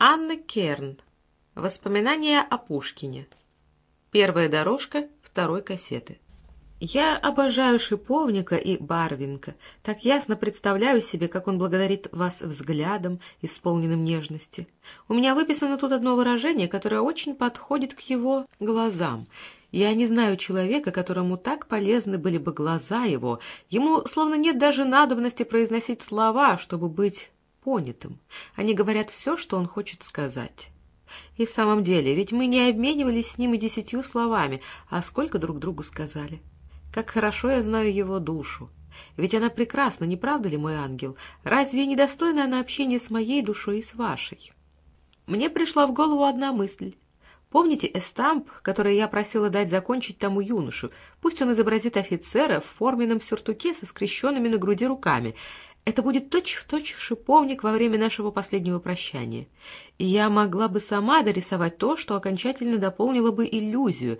Анна Керн. Воспоминания о Пушкине. Первая дорожка второй кассеты. Я обожаю Шиповника и Барвинка. Так ясно представляю себе, как он благодарит вас взглядом, исполненным нежности. У меня выписано тут одно выражение, которое очень подходит к его глазам. Я не знаю человека, которому так полезны были бы глаза его. Ему словно нет даже надобности произносить слова, чтобы быть понятым. Они говорят все, что он хочет сказать. И в самом деле, ведь мы не обменивались с ним и десятью словами, а сколько друг другу сказали. Как хорошо я знаю его душу. Ведь она прекрасна, не правда ли, мой ангел? Разве не достойна она общения с моей душой и с вашей? Мне пришла в голову одна мысль. Помните эстамп, который я просила дать закончить тому юношу? Пусть он изобразит офицера в форменном сюртуке со скрещенными на груди руками — это будет точь-в-точь точь шиповник во время нашего последнего прощания. Я могла бы сама дорисовать то, что окончательно дополнило бы иллюзию,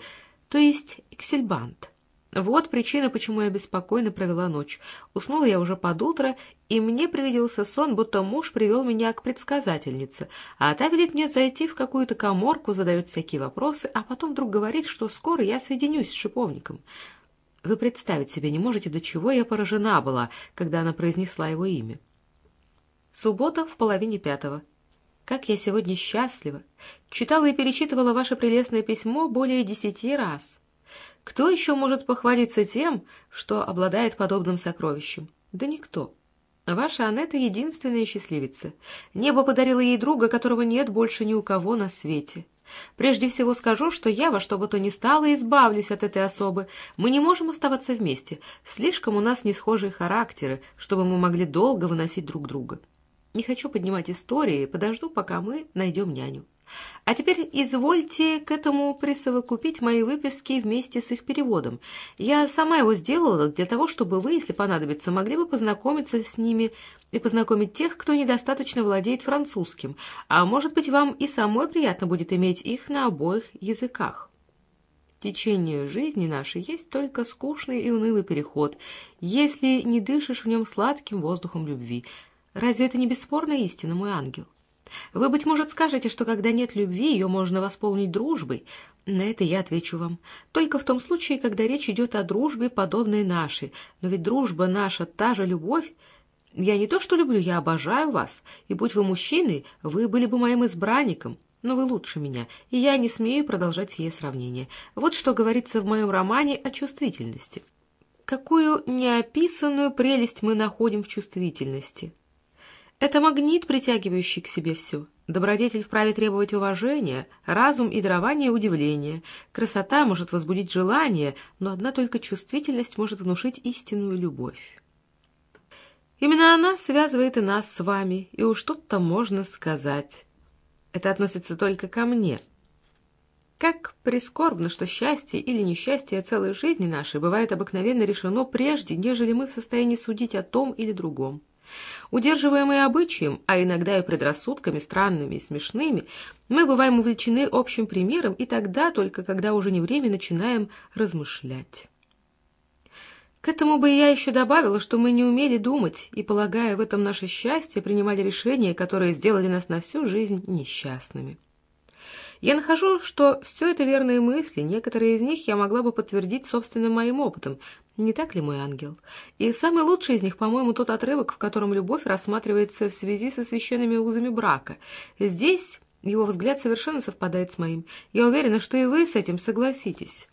то есть эксельбант. Вот причина, почему я беспокойно провела ночь. Уснула я уже под утро, и мне привиделся сон, будто муж привел меня к предсказательнице, а та велит мне зайти в какую-то коморку, задает всякие вопросы, а потом вдруг говорит, что скоро я соединюсь с шиповником. Вы представить себе не можете, до чего я поражена была, когда она произнесла его имя. Суббота в половине пятого. Как я сегодня счастлива! Читала и перечитывала ваше прелестное письмо более десяти раз. Кто еще может похвалиться тем, что обладает подобным сокровищем? Да никто. Ваша Анетта — единственная счастливица. Небо подарило ей друга, которого нет больше ни у кого на свете. Прежде всего скажу, что я во что бы то ни стало избавлюсь от этой особы. Мы не можем оставаться вместе. Слишком у нас не схожие характеры, чтобы мы могли долго выносить друг друга. Не хочу поднимать истории, подожду, пока мы найдем няню. А теперь извольте к этому присовокупить мои выписки вместе с их переводом. Я сама его сделала для того, чтобы вы, если понадобится, могли бы познакомиться с ними и познакомить тех, кто недостаточно владеет французским, а может быть, вам и самой приятно будет иметь их на обоих языках. Течение жизни нашей есть только скучный и унылый переход, если не дышишь в нем сладким воздухом любви. Разве это не бесспорная истина, мой ангел? Вы, быть может, скажете, что когда нет любви, ее можно восполнить дружбой. На это я отвечу вам. Только в том случае, когда речь идет о дружбе, подобной нашей. Но ведь дружба наша — та же любовь. Я не то что люблю, я обожаю вас. И будь вы мужчиной, вы были бы моим избранником. Но вы лучше меня, и я не смею продолжать сие сравнение. Вот что говорится в моем романе о чувствительности. Какую неописанную прелесть мы находим в чувствительности. Это магнит, притягивающий к себе все. Добродетель вправе требовать уважения, разум и дарование удивления. Красота может возбудить желание, но одна только чувствительность может внушить истинную любовь. Именно она связывает и нас с вами, и уж тут-то можно сказать. Это относится только ко мне. Как прискорбно, что счастье или несчастье целой жизни нашей бывает обыкновенно решено прежде, нежели мы в состоянии судить о том или другом. Удерживаемые обычаем, а иногда и предрассудками странными и смешными, мы бываем увлечены общим примером и тогда только, когда уже не время, начинаем размышлять. К этому бы я еще добавила, что мы не умели думать и, полагая в этом наше счастье, принимали решения, которые сделали нас на всю жизнь несчастными. Я нахожу, что все это верные мысли, некоторые из них я могла бы подтвердить собственным моим опытом, не так ли, мой ангел? И самый лучший из них, по-моему, тот отрывок, в котором любовь рассматривается в связи со священными узами брака. Здесь его взгляд совершенно совпадает с моим. Я уверена, что и вы с этим согласитесь.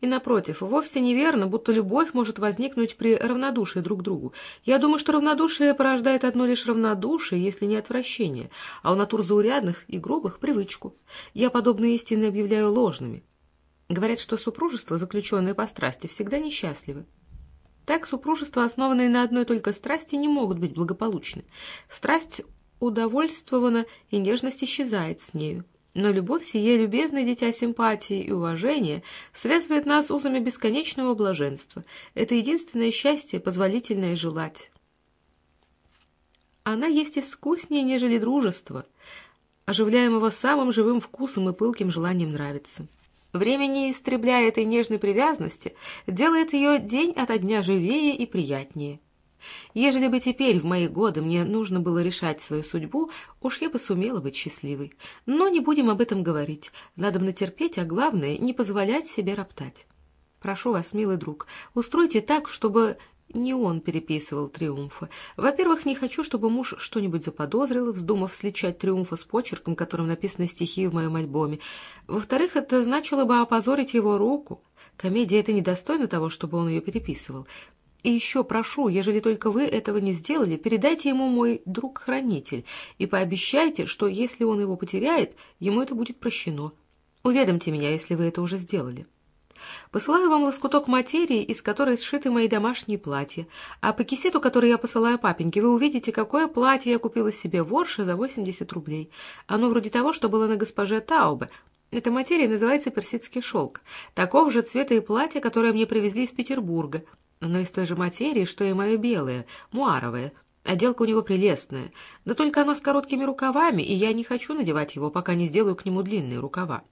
И, напротив, вовсе неверно, будто любовь может возникнуть при равнодушии друг к другу. Я думаю, что равнодушие порождает одно лишь равнодушие, если не отвращение, а у натур заурядных и грубых — привычку. Я подобные истины объявляю ложными. Говорят, что супружество, заключенное по страсти, всегда несчастливы. Так супружества, основанные на одной только страсти, не могут быть благополучны. Страсть удовольствована, и нежность исчезает с нею. Но любовь, сие любезное дитя симпатии и уважения, связывает нас узами бесконечного блаженства. Это единственное счастье, позволительное желать. Она есть искуснее, нежели дружество, оживляемого самым живым вкусом и пылким желанием нравиться. Время, не истребляя этой нежной привязанности, делает ее день ото дня живее и приятнее. Ежели бы теперь, в мои годы, мне нужно было решать свою судьбу, уж я бы сумела быть счастливой. Но не будем об этом говорить. Надо бы натерпеть, а главное, не позволять себе роптать. Прошу вас, милый друг, устройте так, чтобы не он переписывал триумфа. Во-первых, не хочу, чтобы муж что-нибудь заподозрил, вздумав сличать триумфа с почерком, которым написаны стихи в моем альбоме. Во-вторых, это значило бы опозорить его руку. Комедия это недостойна того, чтобы он ее переписывал. И еще прошу, ежели только вы этого не сделали, передайте ему мой друг-хранитель и пообещайте, что если он его потеряет, ему это будет прощено. Уведомьте меня, если вы это уже сделали. Посылаю вам лоскуток материи, из которой сшиты мои домашние платья. А по кисету, который я посылаю папеньке, вы увидите, какое платье я купила себе в Орше за 80 рублей. Оно вроде того, что было на госпоже Таубе. Эта материя называется персидский шелк. Такого же цвета и платье, которое мне привезли из Петербурга. Оно из той же материи, что и мое белое, муаровое. Отделка у него прелестная. Да только оно с короткими рукавами, и я не хочу надевать его, пока не сделаю к нему длинные рукава.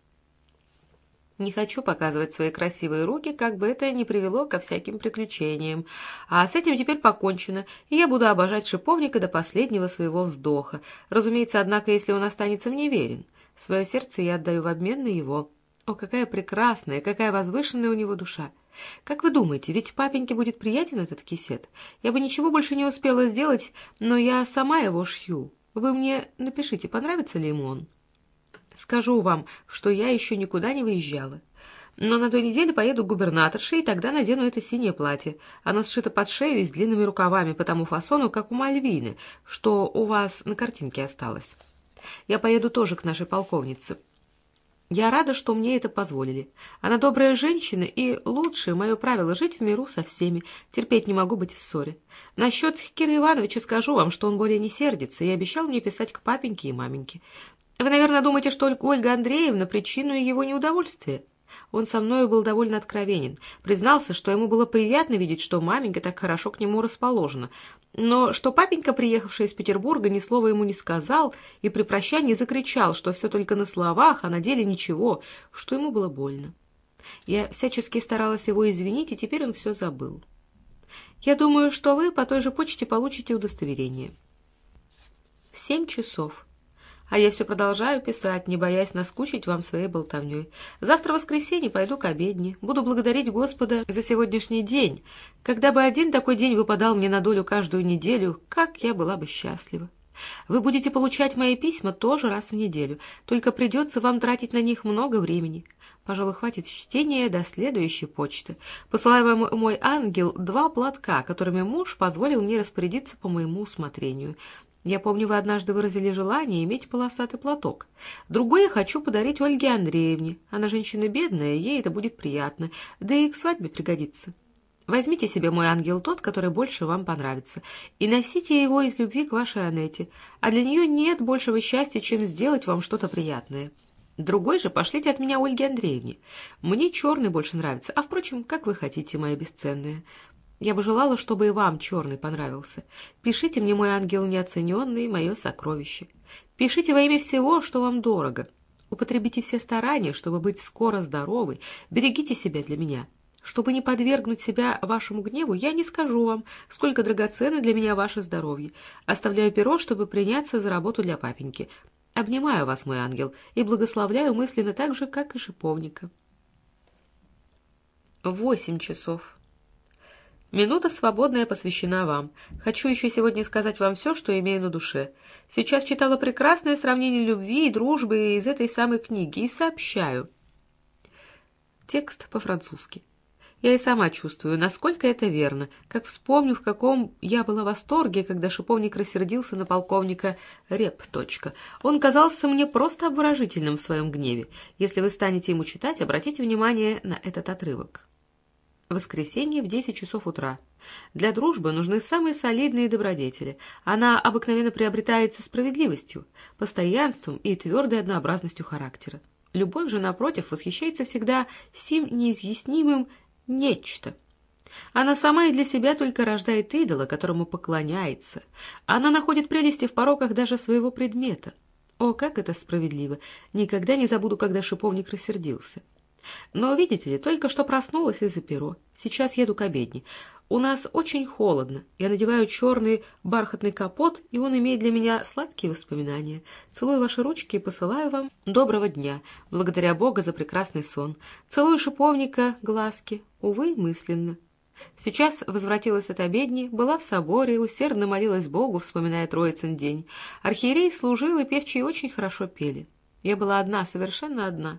Не хочу показывать свои красивые руки, как бы это ни привело ко всяким приключениям. А с этим теперь покончено, и я буду обожать шиповника до последнего своего вздоха. Разумеется, однако, если он останется мне верен. Свое сердце я отдаю в обмен на его. О, какая прекрасная, какая возвышенная у него душа! Как вы думаете, ведь папеньке будет приятен этот кисет? Я бы ничего больше не успела сделать, но я сама его шью. Вы мне напишите, понравится ли ему он?» Скажу вам, что я еще никуда не выезжала. Но на той неделе поеду к губернаторше, и тогда надену это синее платье. Оно сшито под шею и с длинными рукавами по тому фасону, как у Мальвины, что у вас на картинке осталось. Я поеду тоже к нашей полковнице. Я рада, что мне это позволили. Она добрая женщина, и лучшее мое правило — жить в миру со всеми. Терпеть не могу быть в ссоре. Насчет Кира Ивановича скажу вам, что он более не сердится, и обещал мне писать к папеньке и маменьке. Вы, наверное, думаете, что Ольга Андреевна — причину его неудовольствия? Он со мною был довольно откровенен. Признался, что ему было приятно видеть, что маменька так хорошо к нему расположена. Но что папенька, приехавший из Петербурга, ни слова ему не сказал и при прощании закричал, что все только на словах, а на деле ничего, что ему было больно. Я всячески старалась его извинить, и теперь он все забыл. Я думаю, что вы по той же почте получите удостоверение. В семь часов. А я все продолжаю писать, не боясь наскучить вам своей болтовней. Завтра воскресенье пойду к обедне. Буду благодарить Господа за сегодняшний день. Когда бы один такой день выпадал мне на долю каждую неделю, как я была бы счастлива. Вы будете получать мои письма тоже раз в неделю, только придется вам тратить на них много времени. Пожалуй, хватит чтения до следующей почты. Посылаю вам, мой ангел, два платка, которыми муж позволил мне распорядиться по моему усмотрению. Я помню, вы однажды выразили желание иметь полосатый платок. Другой я хочу подарить Ольге Андреевне. Она женщина бедная, ей это будет приятно, да и к свадьбе пригодится. Возьмите себе, мой ангел, тот, который больше вам понравится, и носите его из любви к вашей Анете, а для нее нет большего счастья, чем сделать вам что-то приятное. Другой же пошлите от меня Ольге Андреевне. Мне черный больше нравится, а, впрочем, как вы хотите, моя бесценная. Я бы желала, чтобы и вам черный понравился. Пишите мне, мой ангел неоцененный, мое сокровище. Пишите во имя всего, что вам дорого. Употребите все старания, чтобы быть скоро здоровой. Берегите себя для меня. Чтобы не подвергнуть себя вашему гневу, я не скажу вам, сколько драгоценно для меня ваше здоровье. Оставляю перо, чтобы приняться за работу для папеньки. Обнимаю вас, мой ангел, и благословляю мысленно так же, как и шиповника. Восемь часов. Минута свободная посвящена вам. Хочу еще сегодня сказать вам все, что имею на душе. Сейчас читала прекрасное сравнение любви и дружбы из этой самой книги и сообщаю. Текст по-французски. Я и сама чувствую, насколько это верно, как вспомню, в каком я была восторге, когда шиповник рассердился на полковника Реп. Он казался мне просто обворожительным в своем гневе. Если вы станете ему читать, обратите внимание на этот отрывок. Воскресенье в 10 часов утра. Для дружбы нужны самые солидные добродетели. Она обыкновенно приобретается справедливостью, постоянством и твердой однообразностью характера. Любовь же, напротив, восхищается всегда сим неизъяснимым «нечто». Она сама и для себя только рождает идола, которому поклоняется. Она находит прелести в пороках даже своего предмета. О, как это справедливо! Никогда не забуду, когда шиповник рассердился. Но, видите ли, только что проснулась из-за перо. Сейчас еду к обедне. У нас очень холодно. Я надеваю черный бархатный капот, и он имеет для меня сладкие воспоминания. Целую ваши ручки и посылаю вам доброго дня. Благодаря Бога за прекрасный сон. Целую шиповника глазки. Увы, мысленно. Сейчас возвратилась от обедни, была в соборе, усердно молилась Богу, вспоминая Троицын день. Архиерей служил, и певчие очень хорошо пели. Я была одна, совершенно одна.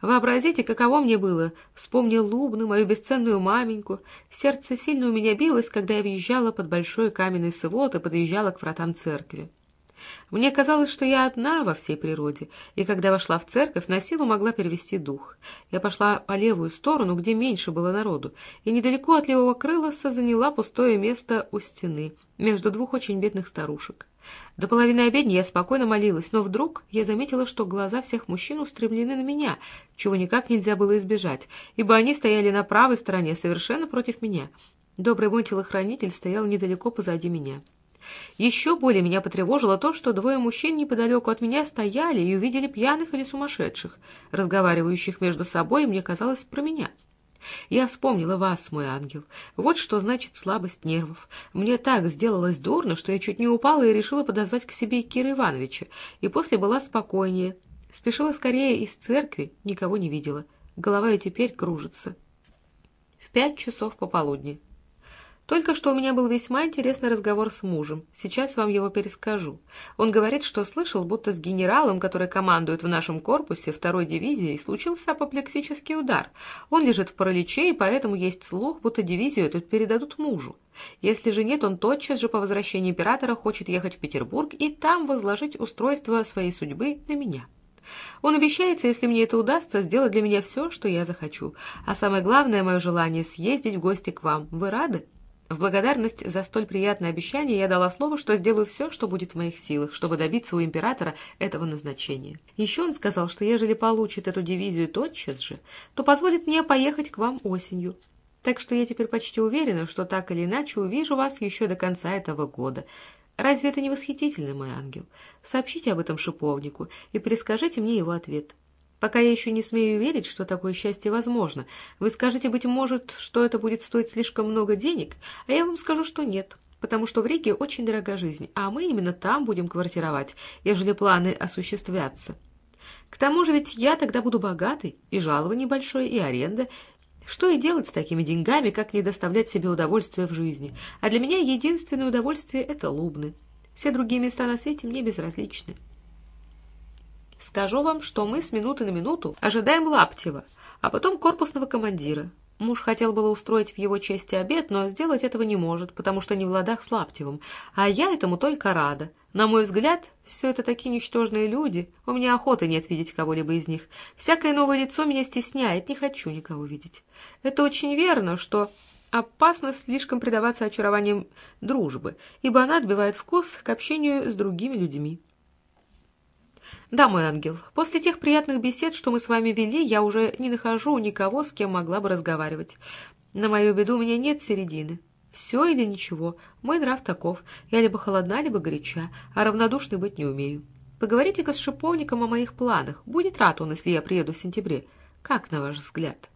Вообразите, каково мне было. Вспомнил Лубну, мою бесценную маменьку. Сердце сильно у меня билось, когда я въезжала под большой каменный свод и подъезжала к вратам церкви. Мне казалось, что я одна во всей природе, и когда вошла в церковь, на силу могла перевести дух. Я пошла по левую сторону, где меньше было народу, и недалеко от левого крылоса заняла пустое место у стены, между двух очень бедных старушек. До половины обедни я спокойно молилась, но вдруг я заметила, что глаза всех мужчин устремлены на меня, чего никак нельзя было избежать, ибо они стояли на правой стороне, совершенно против меня. Добрый мой телохранитель стоял недалеко позади меня. Еще более меня потревожило то, что двое мужчин неподалеку от меня стояли и увидели пьяных или сумасшедших, разговаривающих между собой, и мне казалось, про меня. Я вспомнила вас, мой ангел. Вот что значит слабость нервов. Мне так сделалось дурно, что я чуть не упала и решила подозвать к себе Кира Ивановича, и после была спокойнее. Спешила скорее из церкви, никого не видела. Голова и теперь кружится. В пять часов пополудни. Только что у меня был весьма интересный разговор с мужем. Сейчас вам его перескажу. Он говорит, что слышал, будто с генералом, который командует в нашем корпусе второй дивизии, случился апоплексический удар. Он лежит в параличе, и поэтому есть слух, будто дивизию эту передадут мужу. Если же нет, он тотчас же по возвращении императора хочет ехать в Петербург и там возложить устройство своей судьбы на меня. Он обещается, если мне это удастся, сделать для меня все, что я захочу. А самое главное мое желание — съездить в гости к вам. Вы рады?» В благодарность за столь приятное обещание я дала слово, что сделаю все, что будет в моих силах, чтобы добиться у императора этого назначения. Еще он сказал, что ежели получит эту дивизию тотчас же, то позволит мне поехать к вам осенью. Так что я теперь почти уверена, что так или иначе увижу вас еще до конца этого года. Разве это не восхитительно, мой ангел? Сообщите об этом шиповнику и перескажите мне его ответ. Пока я еще не смею верить, что такое счастье возможно. Вы скажете, быть может, что это будет стоить слишком много денег, а я вам скажу, что нет, потому что в Риге очень дорога жизнь, а мы именно там будем квартировать, ежели планы осуществятся. К тому же ведь я тогда буду богатый, и жалование большое, и аренда. Что и делать с такими деньгами, как не доставлять себе удовольствия в жизни? А для меня единственное удовольствие — это Лубны. Все другие места на свете мне безразличны. Скажу вам, что мы с минуты на минуту ожидаем Лаптева, а потом корпусного командира. Муж хотел было устроить в его чести обед, но сделать этого не может, потому что не в ладах с Лаптевым, а я этому только рада. На мой взгляд, все это такие ничтожные люди, у меня охоты нет видеть кого-либо из них. Всякое новое лицо меня стесняет, не хочу никого видеть. Это очень верно, что опасно слишком предаваться очарованиям дружбы, ибо она отбивает вкус к общению с другими людьми. «Да, мой ангел, после тех приятных бесед, что мы с вами вели, я уже не нахожу никого, с кем могла бы разговаривать. На мою беду у меня нет середины. Все или ничего. Мой нрав таков. Я либо холодна, либо горяча, а равнодушной быть не умею. Поговорите-ка с шиповником о моих планах. Будет рад он, если я приеду в сентябре. Как, на ваш взгляд?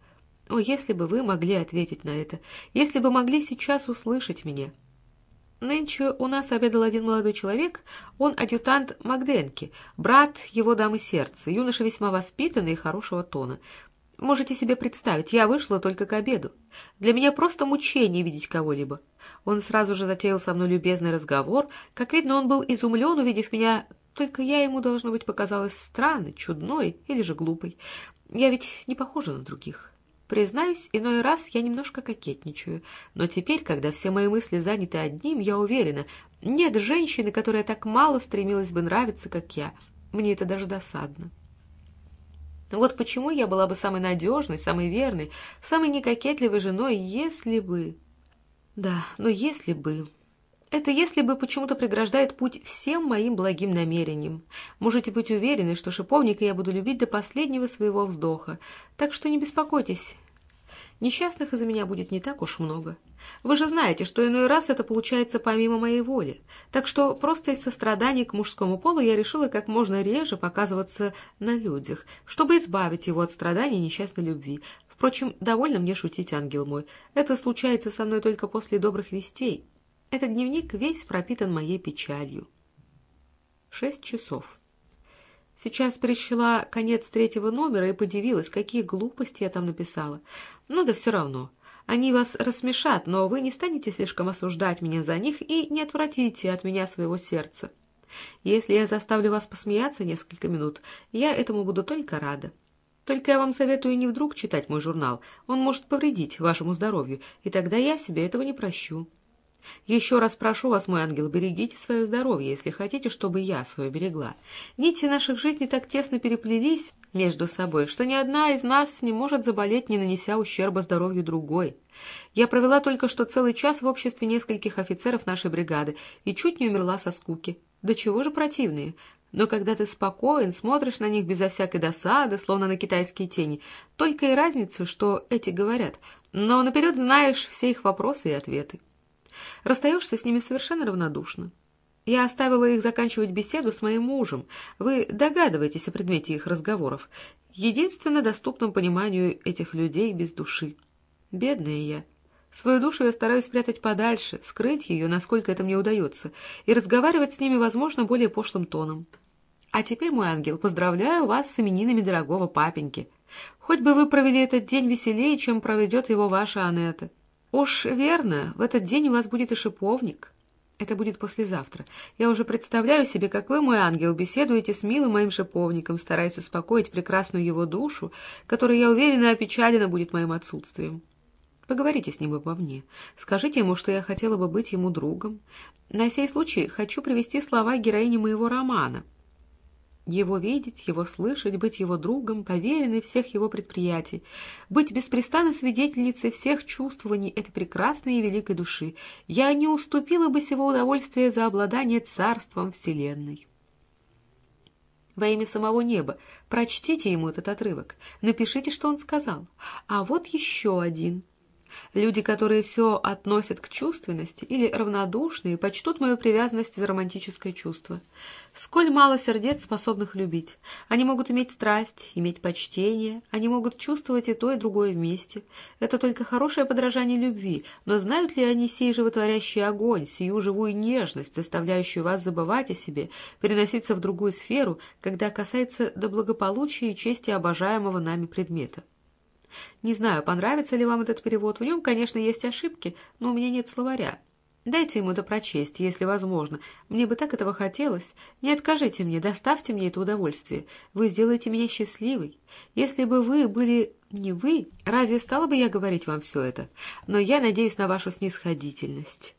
О, если бы вы могли ответить на это, если бы могли сейчас услышать меня». Нынче у нас обедал один молодой человек, он адъютант Магденки, брат его дамы сердца, юноша весьма воспитанный и хорошего тона. Можете себе представить, я вышла только к обеду. Для меня просто мучение видеть кого-либо. Он сразу же затеял со мной любезный разговор. Как видно, он был изумлен, увидев меня, только я ему, должно быть, показалась странной, чудной или же глупой. Я ведь не похожа на других. Признаюсь, иной раз я немножко кокетничаю, но теперь, когда все мои мысли заняты одним, я уверена, нет женщины, которая так мало стремилась бы нравиться, как я. Мне это даже досадно. Вот почему я была бы самой надежной, самой верной, самой некокетливой женой, если бы... Да, но если бы... Это если бы почему-то преграждает путь всем моим благим намерениям. Можете быть уверены, что шиповника я буду любить до последнего своего вздоха, так что не беспокойтесь. Несчастных из-за меня будет не так уж много. Вы же знаете, что иной раз это получается помимо моей воли. Так что просто из сострадания к мужскому полу я решила как можно реже показываться на людях, чтобы избавить его от страданий несчастной любви. Впрочем, довольно мне шутить, ангел мой. Это случается со мной только после добрых вестей. Этот дневник весь пропитан моей печалью. Шесть часов. Сейчас пришла конец третьего номера и подивилась, какие глупости я там написала. Ну да все равно. Они вас рассмешат, но вы не станете слишком осуждать меня за них и не отвратите от меня своего сердца. Если я заставлю вас посмеяться несколько минут, я этому буду только рада. Только я вам советую не вдруг читать мой журнал, он может повредить вашему здоровью, и тогда я себе этого не прощу. Еще раз прошу вас, мой ангел, берегите свое здоровье, если хотите, чтобы я свое берегла. Нити наших жизней так тесно переплелись между собой, что ни одна из нас не может заболеть, не нанеся ущерба здоровью другой. Я провела только что целый час в обществе нескольких офицеров нашей бригады и чуть не умерла со скуки. Да чего же противные? Но когда ты спокоен, смотришь на них безо всякой досады, словно на китайские тени, только и разницу, что эти говорят, но наперед знаешь все их вопросы и ответы. Расстаешься с ними совершенно равнодушно. Я оставила их заканчивать беседу с моим мужем. Вы догадываетесь о предмете их разговоров. Единственно доступном пониманию этих людей без души. Бедная я. Свою душу я стараюсь спрятать подальше, скрыть ее, насколько это мне удается, и разговаривать с ними, возможно, более пошлым тоном. А теперь, мой ангел, поздравляю вас с именинами дорогого папеньки. Хоть бы вы провели этот день веселее, чем проведет его ваша Анетта. «Уж верно, в этот день у вас будет и шиповник. Это будет послезавтра. Я уже представляю себе, как вы, мой ангел, беседуете с милым моим шиповником, стараясь успокоить прекрасную его душу, которая, я уверена, опечалена будет моим отсутствием. Поговорите с ним обо мне. Скажите ему, что я хотела бы быть ему другом. На сей случай хочу привести слова героини моего романа — его видеть, его слышать, быть его другом, поверенной всех его предприятий, быть беспрестанно свидетельницей всех чувствований этой прекрасной и великой души. Я не уступила бы сего удовольствия за обладание царством Вселенной. Во имя самого неба прочтите ему этот отрывок, напишите, что он сказал. А вот еще один — Люди, которые все относят к чувственности или равнодушные, почтут мою привязанность за романтическое чувство. Сколь мало сердец, способных любить. Они могут иметь страсть, иметь почтение, они могут чувствовать и то, и другое вместе. Это только хорошее подражание любви, но знают ли они сей животворящий огонь, сию живую нежность, заставляющую вас забывать о себе, переноситься в другую сферу, когда касается до благополучия и чести обожаемого нами предмета? Не знаю, понравится ли вам этот перевод. В нем, конечно, есть ошибки, но у меня нет словаря. Дайте ему это прочесть, если возможно. Мне бы так этого хотелось. Не откажите мне, доставьте мне это удовольствие. Вы сделаете меня счастливой. Если бы вы были не вы, разве стала бы я говорить вам все это? Но я надеюсь на вашу снисходительность.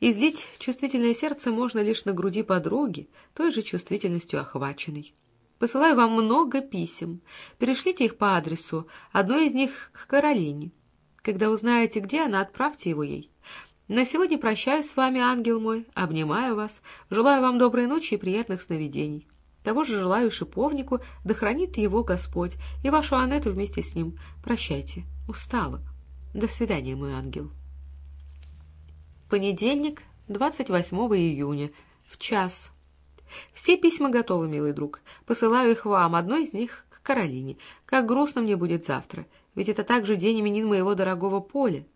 Излить чувствительное сердце можно лишь на груди подруги, той же чувствительностью охваченной. Посылаю вам много писем. Перешлите их по адресу. Одно из них к Каролине. Когда узнаете, где она, отправьте его ей. На сегодня прощаюсь с вами, ангел мой, обнимаю вас, желаю вам доброй ночи и приятных сновидений. Того же желаю шиповнику, да хранит его Господь, и вашу Анету вместе с ним. Прощайте, устала. До свидания, мой ангел. Понедельник, 28 июня, в час. Все письма готовы, милый друг. Посылаю их вам, одно из них к Каролине. Как грустно мне будет завтра, ведь это также день именин моего дорогого Поля.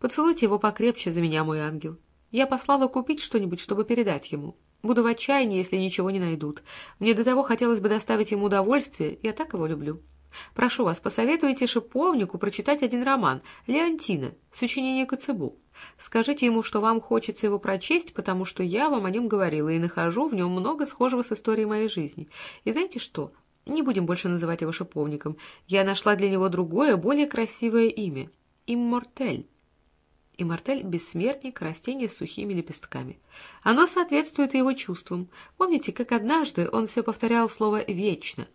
Поцелуйте его покрепче за меня, мой ангел. Я послала купить что-нибудь, чтобы передать ему. Буду в отчаянии, если ничего не найдут. Мне до того хотелось бы доставить ему удовольствие, я так его люблю. Прошу вас, посоветуйте шиповнику прочитать один роман «Леонтина» сочинение Коцебу. Скажите ему, что вам хочется его прочесть, потому что я вам о нем говорила и нахожу в нем много схожего с историей моей жизни. И знаете что? Не будем больше называть его шиповником. Я нашла для него другое, более красивое имя — Иммортель. Иммортель — бессмертник, растение с сухими лепестками. Оно соответствует его чувствам. Помните, как однажды он все повторял слово «вечно»,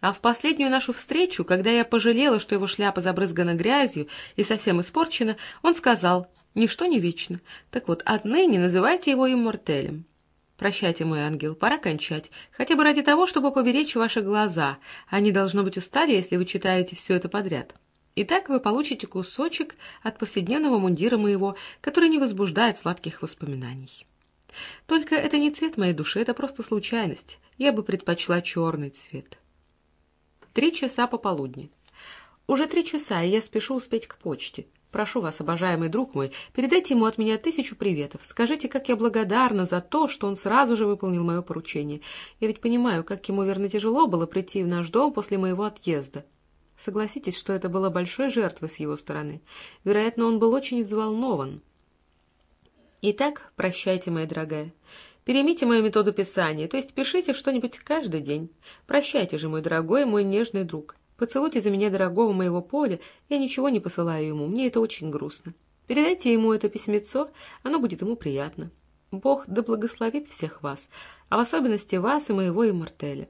а в последнюю нашу встречу, когда я пожалела, что его шляпа забрызгана грязью и совсем испорчена, он сказал «Ничто не вечно. Так вот, отныне называйте его иммортелем». Прощайте, мой ангел, пора кончать, хотя бы ради того, чтобы поберечь ваши глаза. Они, должно быть, устали, если вы читаете все это подряд. Итак, вы получите кусочек от повседневного мундира моего, который не возбуждает сладких воспоминаний. Только это не цвет моей души, это просто случайность. Я бы предпочла черный цвет. Три часа пополудни. Уже три часа, и я спешу успеть к почте. Прошу вас, обожаемый друг мой, передайте ему от меня тысячу приветов. Скажите, как я благодарна за то, что он сразу же выполнил мое поручение. Я ведь понимаю, как ему, верно, тяжело было прийти в наш дом после моего отъезда. Согласитесь, что это было большой жертвой с его стороны. Вероятно, он был очень взволнован. Итак, прощайте, моя дорогая. Переймите мою методу писания, то есть пишите что-нибудь каждый день. Прощайте же, мой дорогой, мой нежный друг. Поцелуйте за меня дорогого моего поля, я ничего не посылаю ему, мне это очень грустно. Передайте ему это письмецо, оно будет ему приятно. Бог да благословит всех вас, а в особенности вас и моего Иммортеля.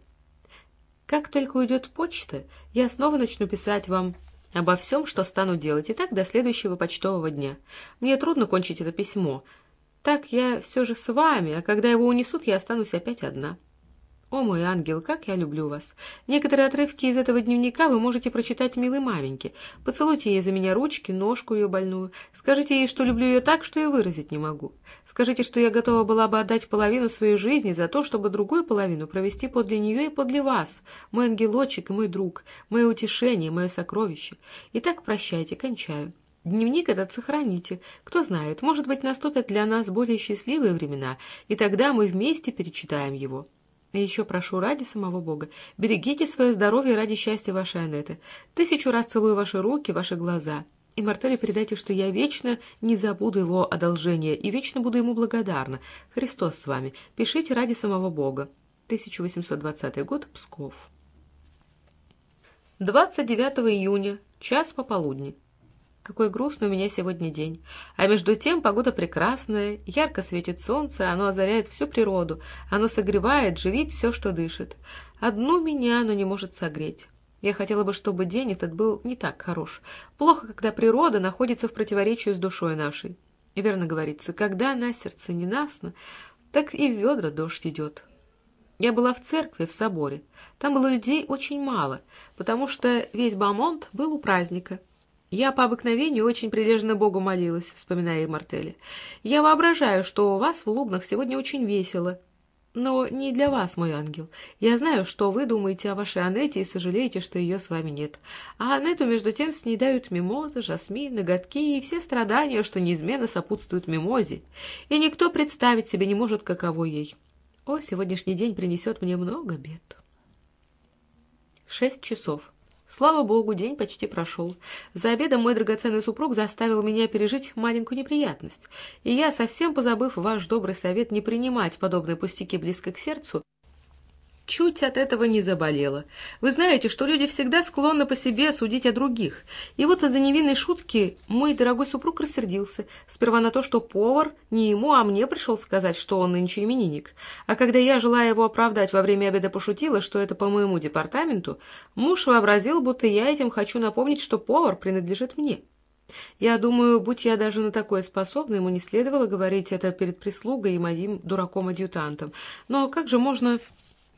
Как только уйдет почта, я снова начну писать вам обо всем, что стану делать, и так до следующего почтового дня. Мне трудно кончить это письмо. Так я все же с вами, а когда его унесут, я останусь опять одна. «О, мой ангел, как я люблю вас! Некоторые отрывки из этого дневника вы можете прочитать милой маменьке. Поцелуйте ей за меня ручки, ножку ее больную. Скажите ей, что люблю ее так, что и выразить не могу. Скажите, что я готова была бы отдать половину своей жизни за то, чтобы другую половину провести подле нее и подле вас, мой ангелочек и мой друг, мое утешение, мое сокровище. Итак, прощайте, кончаю». Дневник этот сохраните. Кто знает, может быть, наступят для нас более счастливые времена, и тогда мы вместе перечитаем его. И еще прошу ради самого Бога, берегите свое здоровье ради счастья вашей Анеты. Тысячу раз целую ваши руки, ваши глаза. И Мартелю передайте, что я вечно не забуду его одолжения и вечно буду ему благодарна. Христос с вами. Пишите ради самого Бога. 1820 год, Псков. 29 июня, час пополудни. Какой грустный у меня сегодня день. А между тем погода прекрасная, ярко светит солнце, оно озаряет всю природу, оно согревает, живит все, что дышит. Одну меня оно не может согреть. Я хотела бы, чтобы день этот был не так хорош. Плохо, когда природа находится в противоречии с душой нашей. И верно говорится, когда на сердце ненастно, так и в ведра дождь идет. Я была в церкви, в соборе. Там было людей очень мало, потому что весь Бамонт был у праздника — я по обыкновению очень прилежно Богу молилась, вспоминая Мартеля. Я воображаю, что у вас в Лубнах сегодня очень весело. Но не для вас, мой ангел. Я знаю, что вы думаете о вашей Анете и сожалеете, что ее с вами нет. А Анету, между тем, снедают мимоза, жасмин, ноготки и все страдания, что неизменно сопутствуют мимозе. И никто представить себе не может, каково ей. О, сегодняшний день принесет мне много бед. Шесть часов. Слава богу, день почти прошел. За обедом мой драгоценный супруг заставил меня пережить маленькую неприятность, и я, совсем позабыв ваш добрый совет не принимать подобные пустяки близко к сердцу, чуть от этого не заболела. Вы знаете, что люди всегда склонны по себе судить о других. И вот из-за невинной шутки мой дорогой супруг рассердился. Сперва на то, что повар не ему, а мне пришел сказать, что он нынче именинник. А когда я, желая его оправдать, во время обеда пошутила, что это по моему департаменту, муж вообразил, будто я этим хочу напомнить, что повар принадлежит мне. Я думаю, будь я даже на такое способна, ему не следовало говорить это перед прислугой и моим дураком-адъютантом. Но как же можно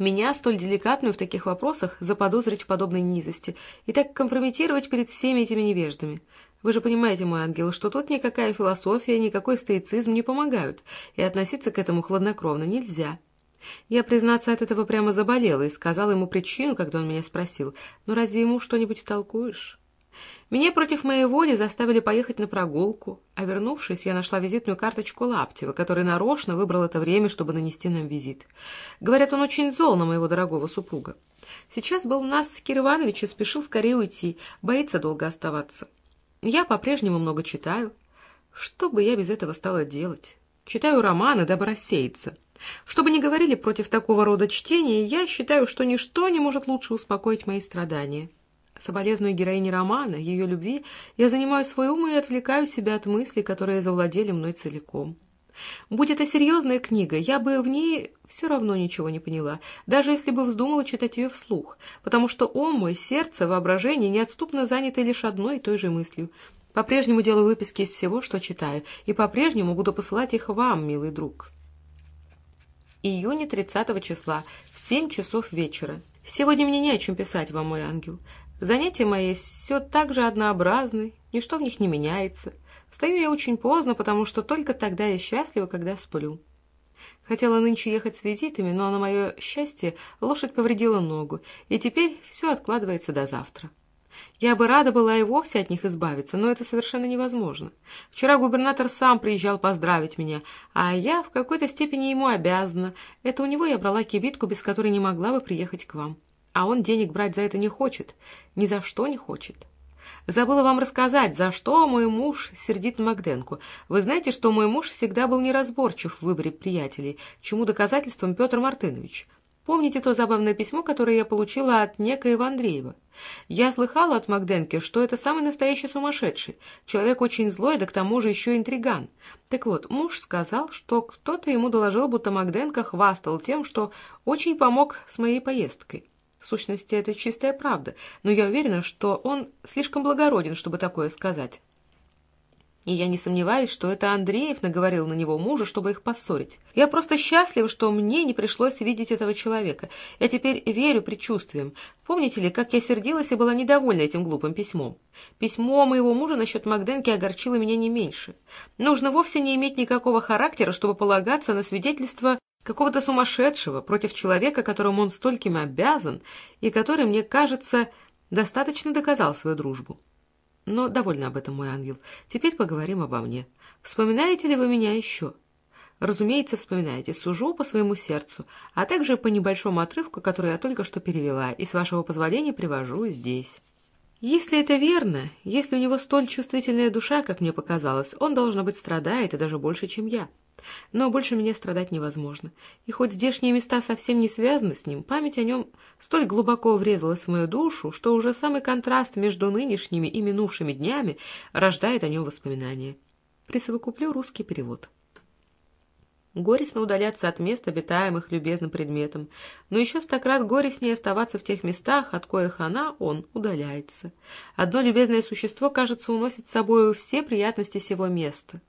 меня, столь деликатную в таких вопросах, заподозрить в подобной низости и так компрометировать перед всеми этими невеждами. Вы же понимаете, мой ангел, что тут никакая философия, никакой стоицизм не помогают, и относиться к этому хладнокровно нельзя. Я, признаться, от этого прямо заболела и сказала ему причину, когда он меня спросил, «Ну разве ему что-нибудь толкуешь?» Меня против моей воли заставили поехать на прогулку, а вернувшись, я нашла визитную карточку Лаптева, который нарочно выбрал это время, чтобы нанести нам визит. Говорят, он очень зол на моего дорогого супруга. Сейчас был у нас Кир Иванович и спешил скорее уйти, боится долго оставаться. Я по-прежнему много читаю. Что бы я без этого стала делать? Читаю романы, дабы рассеяться. Что бы ни говорили против такого рода чтения, я считаю, что ничто не может лучше успокоить мои страдания. Соболезную героине романа, ее любви, я занимаю свой ум и отвлекаю себя от мыслей, которые завладели мной целиком. Будь это серьезная книга, я бы в ней все равно ничего не поняла, даже если бы вздумала читать ее вслух, потому что ум мой, сердце, воображение неотступно заняты лишь одной и той же мыслью. По-прежнему делаю выписки из всего, что читаю, и по-прежнему буду посылать их вам, милый друг. Июня 30 числа, в 7 часов вечера. Сегодня мне не о чем писать вам, мой ангел. Занятия мои все так же однообразны, ничто в них не меняется. Встаю я очень поздно, потому что только тогда я счастлива, когда сплю. Хотела нынче ехать с визитами, но на мое счастье лошадь повредила ногу, и теперь все откладывается до завтра. Я бы рада была и вовсе от них избавиться, но это совершенно невозможно. Вчера губернатор сам приезжал поздравить меня, а я в какой-то степени ему обязана. Это у него я брала кибитку, без которой не могла бы приехать к вам. А он денег брать за это не хочет, ни за что не хочет. Забыла вам рассказать, за что мой муж сердит Макденку. Вы знаете, что мой муж всегда был неразборчив в выборе приятелей, чему доказательством Петр Мартынович. Помните то забавное письмо, которое я получила от некоего Андреева? Я слыхала от Макденки, что это самый настоящий сумасшедший. Человек очень злой, да к тому же еще интриган. Так вот, муж сказал, что кто-то ему доложил, будто Макденко хвастал тем, что очень помог с моей поездкой. В сущности, это чистая правда, но я уверена, что он слишком благороден, чтобы такое сказать. И я не сомневаюсь, что это Андреев наговорил на него мужа, чтобы их поссорить. Я просто счастлива, что мне не пришлось видеть этого человека. Я теперь верю предчувствиям. Помните ли, как я сердилась и была недовольна этим глупым письмом? Письмо моего мужа насчет Макденки огорчило меня не меньше. Нужно вовсе не иметь никакого характера, чтобы полагаться на свидетельство какого-то сумасшедшего против человека, которому он стольким обязан и который, мне кажется, достаточно доказал свою дружбу. Но довольно об этом, мой ангел. Теперь поговорим обо мне. Вспоминаете ли вы меня еще? Разумеется, вспоминаете. Сужу по своему сердцу, а также по небольшому отрывку, который я только что перевела, и, с вашего позволения, привожу здесь. Если это верно, если у него столь чувствительная душа, как мне показалось, он, должно быть, страдает, и даже больше, чем я. Но больше мне страдать невозможно. И хоть здешние места совсем не связаны с ним, память о нем столь глубоко врезалась в мою душу, что уже самый контраст между нынешними и минувшими днями рождает о нем воспоминания. Присовокуплю русский перевод. Горестно удаляться от мест, обитаемых любезным предметом, но еще стократ горестнее оставаться в тех местах, от коих она, он, удаляется. Одно любезное существо, кажется, уносит с собой все приятности сего места.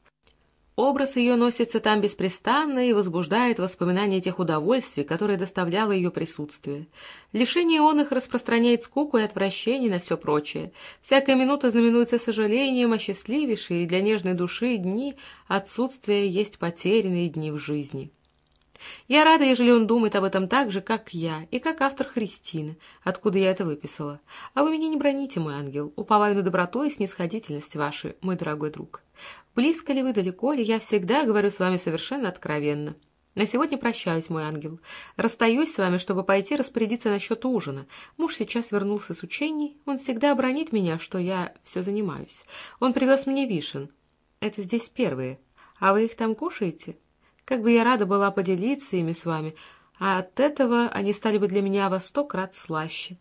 Образ ее носится там беспрестанно и возбуждает воспоминания тех удовольствий, которые доставляло ее присутствие. Лишение он их распространяет скуку и отвращение на все прочее. Всякая минута знаменуется сожалением о счастливейшей для нежной души дни отсутствия есть потерянные дни в жизни. Я рада, ежели он думает об этом так же, как я, и как автор Христины, откуда я это выписала. А вы меня не броните, мой ангел, уповаю на доброту и снисходительность ваши, мой дорогой друг. Близко ли вы, далеко ли, я всегда говорю с вами совершенно откровенно. На сегодня прощаюсь, мой ангел. Расстаюсь с вами, чтобы пойти распорядиться насчет ужина. Муж сейчас вернулся с учений. Он всегда обронит меня, что я все занимаюсь. Он привез мне вишен. Это здесь первые. А вы их там кушаете? Как бы я рада была поделиться ими с вами, а от этого они стали бы для меня во сто крат слаще.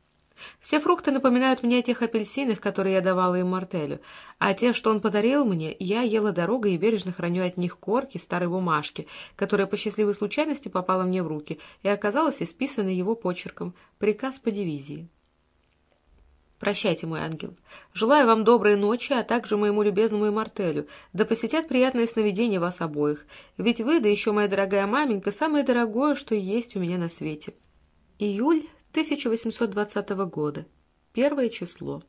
Все фрукты напоминают мне о тех апельсинах, которые я давала им Мартелю, а те, что он подарил мне, я ела дорогой и бережно храню от них корки старой бумажки, которая по счастливой случайности попала мне в руки и оказалась исписанной его почерком «Приказ по дивизии». Прощайте, мой ангел. Желаю вам доброй ночи, а также моему любезному и Мартелю. Да посетят приятные сновидения вас обоих. Ведь вы, да еще моя дорогая маменька, самое дорогое, что есть у меня на свете. Июль 1820 года. Первое число.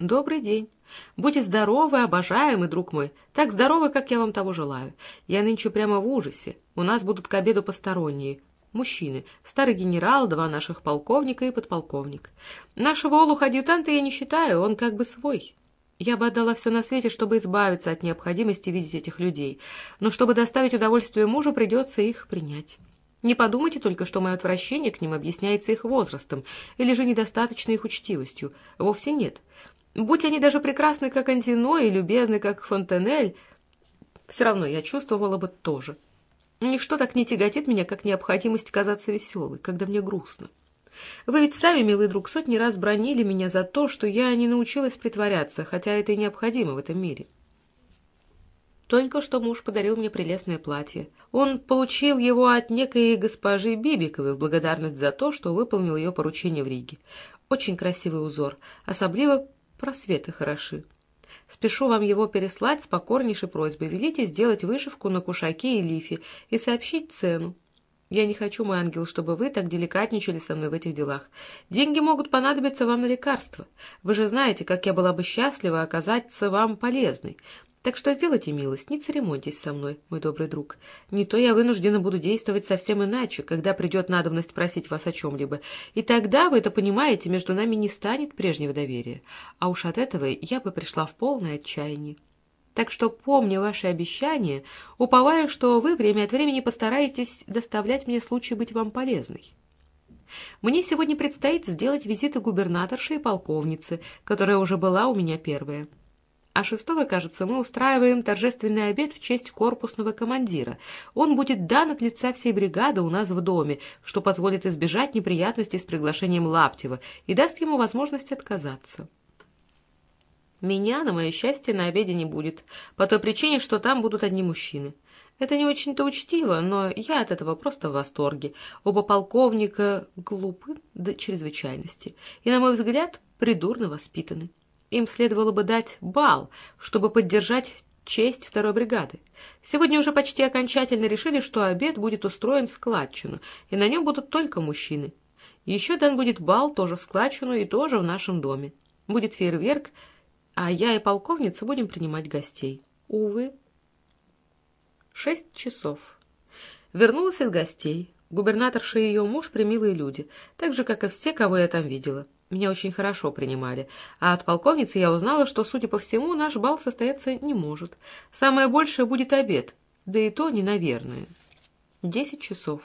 Добрый день. Будьте здоровы, обожаемый друг мой. Так здоровы, как я вам того желаю. Я нынче прямо в ужасе. У нас будут к обеду посторонние. Мужчины. Старый генерал, два наших полковника и подполковник. Нашего олуха-адъютанта я не считаю, он как бы свой. Я бы отдала все на свете, чтобы избавиться от необходимости видеть этих людей. Но чтобы доставить удовольствие мужу, придется их принять. Не подумайте только, что мое отвращение к ним объясняется их возрастом или же недостаточной их учтивостью. Вовсе нет. Будь они даже прекрасны, как Антино, и любезны, как Фонтенель, все равно я чувствовала бы тоже. Ничто так не тяготит меня, как необходимость казаться веселой, когда мне грустно. Вы ведь сами, милый друг, сотни раз бронили меня за то, что я не научилась притворяться, хотя это и необходимо в этом мире. Только что муж подарил мне прелестное платье. Он получил его от некой госпожи Бибиковой в благодарность за то, что выполнил ее поручение в Риге. Очень красивый узор, особливо просветы хороши. Спешу вам его переслать с покорнейшей просьбой. Велите сделать вышивку на кушаке и лифе и сообщить цену. Я не хочу, мой ангел, чтобы вы так деликатничали со мной в этих делах. Деньги могут понадобиться вам на лекарства. Вы же знаете, как я была бы счастлива оказаться вам полезной. Так что сделайте милость, не церемоньтесь со мной, мой добрый друг. Не то я вынуждена буду действовать совсем иначе, когда придет надобность просить вас о чем-либо. И тогда, вы это понимаете, между нами не станет прежнего доверия. А уж от этого я бы пришла в полное отчаяние. Так что, помня ваши обещания, уповаю, что вы время от времени постараетесь доставлять мне случай быть вам полезной. Мне сегодня предстоит сделать визиты губернаторши и полковницы, которая уже была у меня первая а шестого, кажется, мы устраиваем торжественный обед в честь корпусного командира. Он будет дан от лица всей бригады у нас в доме, что позволит избежать неприятностей с приглашением Лаптева и даст ему возможность отказаться. Меня, на мое счастье, на обеде не будет, по той причине, что там будут одни мужчины. Это не очень-то учтиво, но я от этого просто в восторге. Оба полковника глупы до чрезвычайности и, на мой взгляд, придурно воспитаны. Им следовало бы дать бал, чтобы поддержать честь второй бригады. Сегодня уже почти окончательно решили, что обед будет устроен в складчину, и на нем будут только мужчины. Еще дан будет бал тоже в складчину и тоже в нашем доме. Будет фейерверк, а я и полковница будем принимать гостей. Увы. Шесть часов. Вернулась из гостей. Губернаторша и ее муж — примилые люди, так же, как и все, кого я там видела. Меня очень хорошо принимали, а от полковницы я узнала, что, судя по всему, наш бал состояться не может. Самое большее будет обед, да и то не наверное. Десять часов.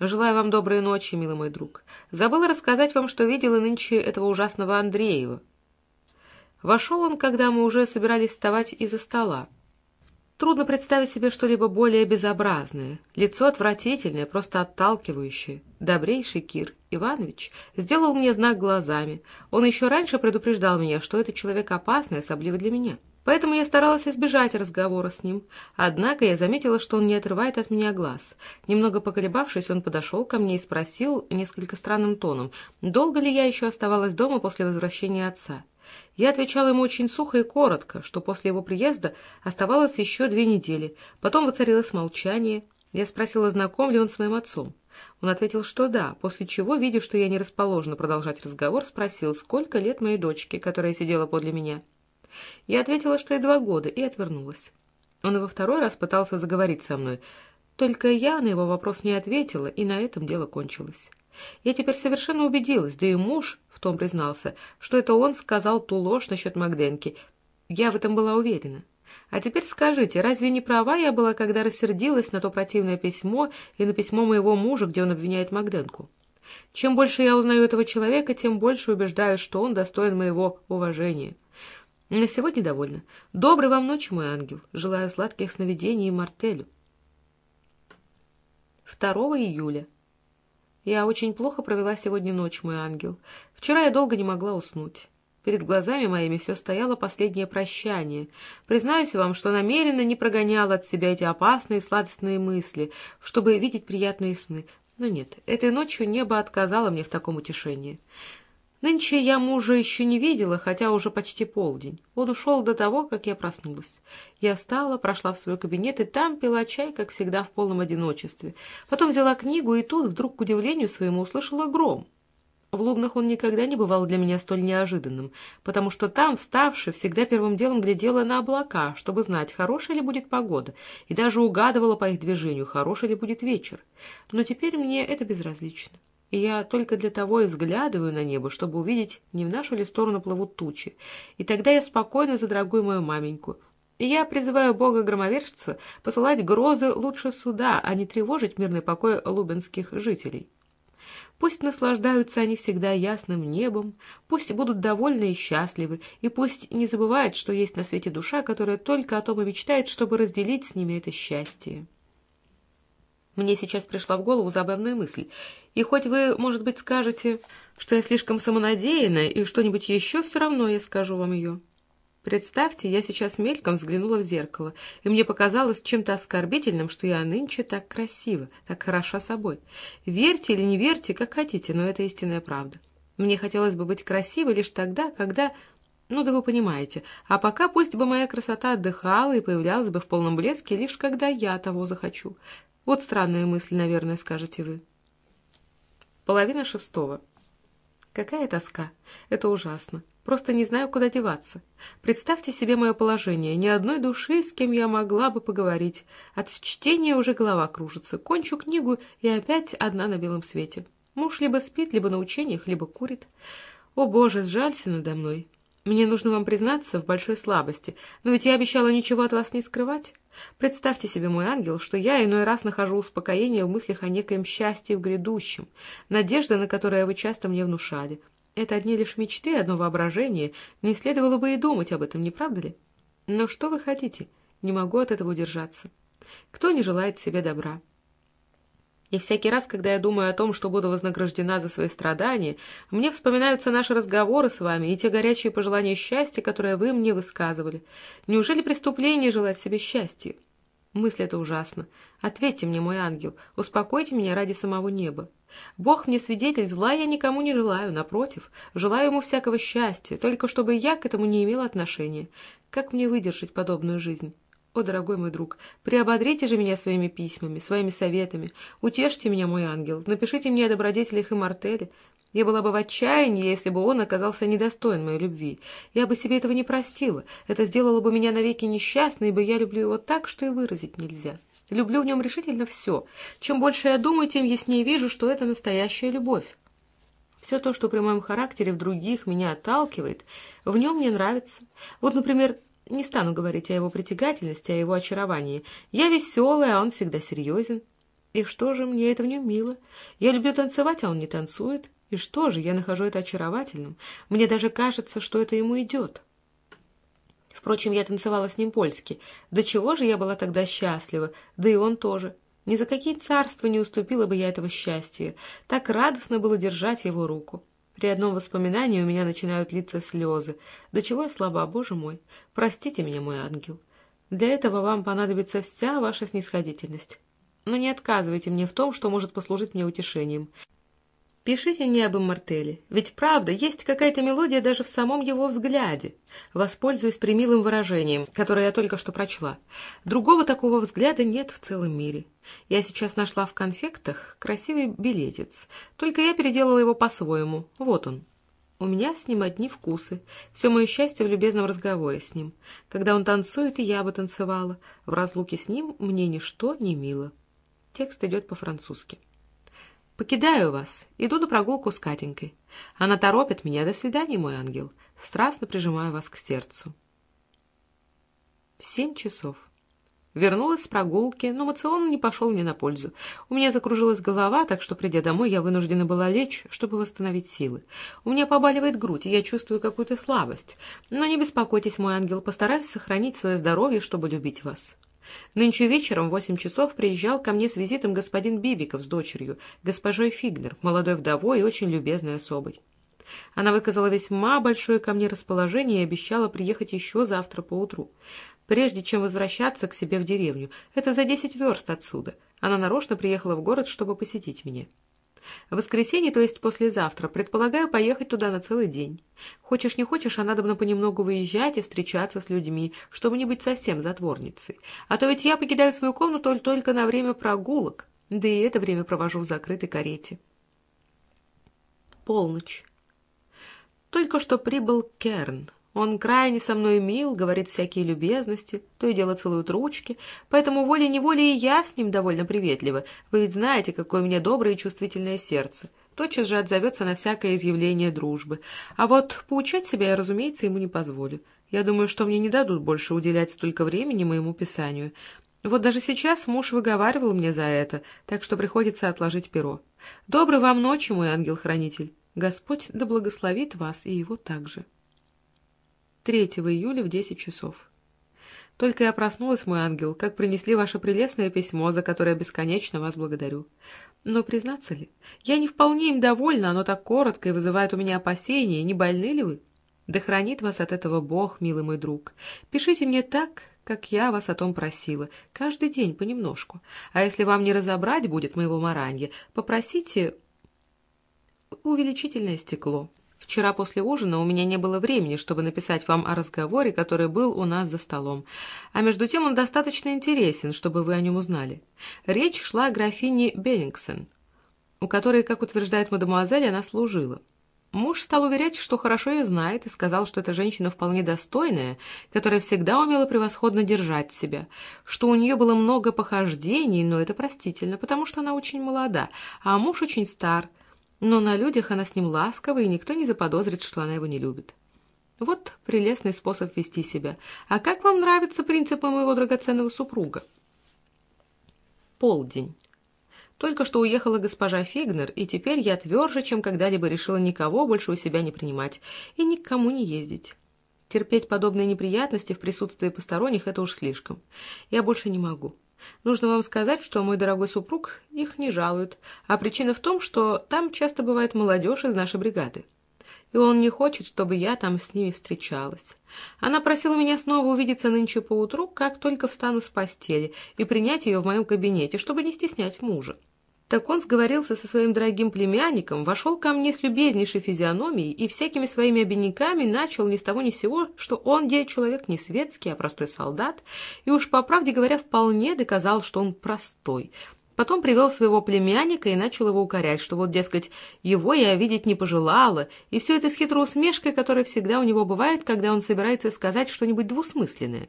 Желаю вам доброй ночи, милый мой друг. Забыла рассказать вам, что видела нынче этого ужасного Андреева. Вошел он, когда мы уже собирались вставать из-за стола. Трудно представить себе что-либо более безобразное. Лицо отвратительное, просто отталкивающее. Добрейший Кир Иванович сделал мне знак глазами. Он еще раньше предупреждал меня, что это человек опасный, особливо для меня. Поэтому я старалась избежать разговора с ним. Однако я заметила, что он не отрывает от меня глаз. Немного поколебавшись, он подошел ко мне и спросил несколько странным тоном, долго ли я еще оставалась дома после возвращения отца. Я отвечала ему очень сухо и коротко, что после его приезда оставалось еще две недели. Потом воцарилось молчание. Я спросила, знаком ли он с моим отцом. Он ответил, что да, после чего, видя, что я не расположена продолжать разговор, спросил, сколько лет моей дочке, которая сидела подле меня. Я ответила, что ей два года, и отвернулась. Он и во второй раз пытался заговорить со мной, только я на его вопрос не ответила, и на этом дело кончилось. Я теперь совершенно убедилась, да и муж том признался, что это он сказал ту ложь насчет Магденки. Я в этом была уверена. А теперь скажите, разве не права я была, когда рассердилась на то противное письмо и на письмо моего мужа, где он обвиняет Магденку? Чем больше я узнаю этого человека, тем больше убеждаюсь, что он достоин моего уважения. На сегодня довольно. Доброй вам ночи, мой ангел. Желаю сладких сновидений и мартелю. 2 июля. Я очень плохо провела сегодня ночь, мой ангел. Вчера я долго не могла уснуть. Перед глазами моими все стояло последнее прощание. Признаюсь вам, что намеренно не прогоняла от себя эти опасные сладостные мысли, чтобы видеть приятные сны. Но нет, этой ночью небо отказало мне в таком утешении. Нынче я мужа еще не видела, хотя уже почти полдень. Он ушел до того, как я проснулась. Я встала, прошла в свой кабинет и там пила чай, как всегда, в полном одиночестве. Потом взяла книгу и тут, вдруг, к удивлению своему, услышала гром. В Лубнах он никогда не бывал для меня столь неожиданным, потому что там, вставши, всегда первым делом глядела на облака, чтобы знать, хорошая ли будет погода, и даже угадывала по их движению, хороший ли будет вечер. Но теперь мне это безразлично и я только для того и взглядываю на небо, чтобы увидеть, не в нашу ли сторону плывут тучи. И тогда я спокойно за дорогую мою маменьку. И я призываю Бога-громовержца посылать грозы лучше суда, а не тревожить мирный покой лубенских жителей. Пусть наслаждаются они всегда ясным небом, пусть будут довольны и счастливы, и пусть не забывают, что есть на свете душа, которая только о том и мечтает, чтобы разделить с ними это счастье. Мне сейчас пришла в голову забавная мысль. И хоть вы, может быть, скажете, что я слишком самонадеянная и что-нибудь еще, все равно я скажу вам ее. Представьте, я сейчас мельком взглянула в зеркало, и мне показалось чем-то оскорбительным, что я нынче так красива, так хороша собой. Верьте или не верьте, как хотите, но это истинная правда. Мне хотелось бы быть красивой лишь тогда, когда... Ну да вы понимаете. А пока пусть бы моя красота отдыхала и появлялась бы в полном блеске, лишь когда я того захочу. Вот странная мысль, наверное, скажете вы. Половина шестого. Какая тоска. Это ужасно. Просто не знаю, куда деваться. Представьте себе мое положение. Ни одной души, с кем я могла бы поговорить. От чтения уже голова кружится. Кончу книгу и опять одна на белом свете. Муж либо спит, либо на учениях, либо курит. О, Боже, сжалься надо мной. Мне нужно вам признаться в большой слабости, но ведь я обещала ничего от вас не скрывать. Представьте себе, мой ангел, что я иной раз нахожу успокоение в мыслях о некоем счастье в грядущем, надежда, на которое вы часто мне внушали. Это одни лишь мечты, одно воображение, не следовало бы и думать об этом, не правда ли? Но что вы хотите? Не могу от этого удержаться. Кто не желает себе добра? И всякий раз, когда я думаю о том, что буду вознаграждена за свои страдания, мне вспоминаются наши разговоры с вами и те горячие пожелания счастья, которые вы мне высказывали. Неужели преступление желать себе счастья? Мысль эта ужасна. Ответьте мне, мой ангел, успокойте меня ради самого неба. Бог мне свидетель, зла я никому не желаю, напротив, желаю ему всякого счастья, только чтобы я к этому не имела отношения. Как мне выдержать подобную жизнь? О, дорогой мой друг, приободрите же меня своими письмами, своими советами. Утешьте меня, мой ангел, напишите мне о добродетелях и мартеле. Я была бы в отчаянии, если бы он оказался недостоин моей любви. Я бы себе этого не простила. Это сделало бы меня навеки несчастной, ибо я люблю его так, что и выразить нельзя. Люблю в нем решительно все. Чем больше я думаю, тем яснее вижу, что это настоящая любовь. Все то, что при моем характере в других меня отталкивает, в нем мне нравится. Вот, например, не стану говорить о его притягательности, о его очаровании. Я веселая, а он всегда серьезен. И что же, мне это в нем мило. Я люблю танцевать, а он не танцует. И что же, я нахожу это очаровательным. Мне даже кажется, что это ему идет. Впрочем, я танцевала с ним польски. До чего же я была тогда счастлива, да и он тоже. Ни за какие царства не уступила бы я этого счастья. Так радостно было держать его руку. При одном воспоминании у меня начинают литься слезы. До чего я слаба, боже мой! Простите меня, мой ангел. Для этого вам понадобится вся ваша снисходительность. Но не отказывайте мне в том, что может послужить мне утешением. Пишите мне об Иммартеле, ведь правда, есть какая-то мелодия даже в самом его взгляде. Воспользуюсь примилым выражением, которое я только что прочла. Другого такого взгляда нет в целом мире. Я сейчас нашла в конфектах красивый билетец, только я переделала его по-своему. Вот он. У меня с ним одни вкусы. Все мое счастье в любезном разговоре с ним. Когда он танцует, и я бы танцевала. В разлуке с ним мне ничто не мило. Текст идет по-французски. Покидаю вас, иду на прогулку с Катенькой. Она торопит меня. До свидания, мой ангел. Страстно прижимаю вас к сердцу. В семь часов. Вернулась с прогулки, но мацион не пошел мне на пользу. У меня закружилась голова, так что, придя домой, я вынуждена была лечь, чтобы восстановить силы. У меня побаливает грудь, и я чувствую какую-то слабость. Но не беспокойтесь, мой ангел, постараюсь сохранить свое здоровье, чтобы любить вас. Нынче вечером в восемь часов приезжал ко мне с визитом господин Бибиков с дочерью, госпожой Фигнер, молодой вдовой и очень любезной особой. Она выказала весьма большое ко мне расположение и обещала приехать еще завтра поутру. Прежде чем возвращаться к себе в деревню, это за десять верст отсюда, она нарочно приехала в город, чтобы посетить меня. В воскресенье, то есть послезавтра, предполагаю поехать туда на целый день. Хочешь не хочешь, а надо бы понемногу выезжать и встречаться с людьми, чтобы не быть совсем затворницей. А то ведь я покидаю свою комнату только на время прогулок, да и это время провожу в закрытой карете. Полночь. Только что прибыл Керн. Он крайне со мной мил, говорит всякие любезности, то и дело целует ручки, поэтому волей-неволей и я с ним довольно приветлива. Вы ведь знаете, какое у меня доброе и чувствительное сердце. Тотчас же отзовется на всякое изъявление дружбы. А вот поучать себя я, разумеется, ему не позволю. Я думаю, что мне не дадут больше уделять столько времени моему писанию. Вот даже сейчас муж выговаривал мне за это, так что приходится отложить перо. Доброй вам ночи, мой ангел-хранитель. Господь да благословит вас и его также. 3 июля в 10 часов. Только я проснулась, мой ангел, как принесли ваше прелестное письмо, за которое бесконечно вас благодарю. Но, признаться ли, я не вполне им довольна, оно так коротко и вызывает у меня опасения, не больны ли вы? Да хранит вас от этого Бог, милый мой друг. Пишите мне так, как я вас о том просила, каждый день понемножку. А если вам не разобрать будет моего маранья, попросите увеличительное стекло. Вчера после ужина у меня не было времени, чтобы написать вам о разговоре, который был у нас за столом. А между тем он достаточно интересен, чтобы вы о нем узнали. Речь шла о графине Беннингсон, у которой, как утверждает мадемуазель, она служила. Муж стал уверять, что хорошо ее знает, и сказал, что эта женщина вполне достойная, которая всегда умела превосходно держать себя, что у нее было много похождений, но это простительно, потому что она очень молода, а муж очень стар, но на людях она с ним ласкова, и никто не заподозрит, что она его не любит. Вот прелестный способ вести себя. А как вам нравятся принципы моего драгоценного супруга? Полдень. Только что уехала госпожа Фигнер, и теперь я тверже, чем когда-либо решила никого больше у себя не принимать и никому не ездить. Терпеть подобные неприятности в присутствии посторонних – это уж слишком. Я больше не могу. Нужно вам сказать, что мой дорогой супруг их не жалует, а причина в том, что там часто бывает молодежь из нашей бригады. И он не хочет, чтобы я там с ними встречалась. Она просила меня снова увидеться нынче поутру, как только встану с постели, и принять ее в моем кабинете, чтобы не стеснять мужа. Так он сговорился со своим дорогим племянником, вошел ко мне с любезнейшей физиономией и всякими своими обиняками начал ни с того ни с сего, что он, где человек не светский, а простой солдат, и уж по правде говоря, вполне доказал, что он простой. Потом привел своего племянника и начал его укорять, что вот, дескать, его я видеть не пожелала, и все это с хитрой усмешкой, которая всегда у него бывает, когда он собирается сказать что-нибудь двусмысленное.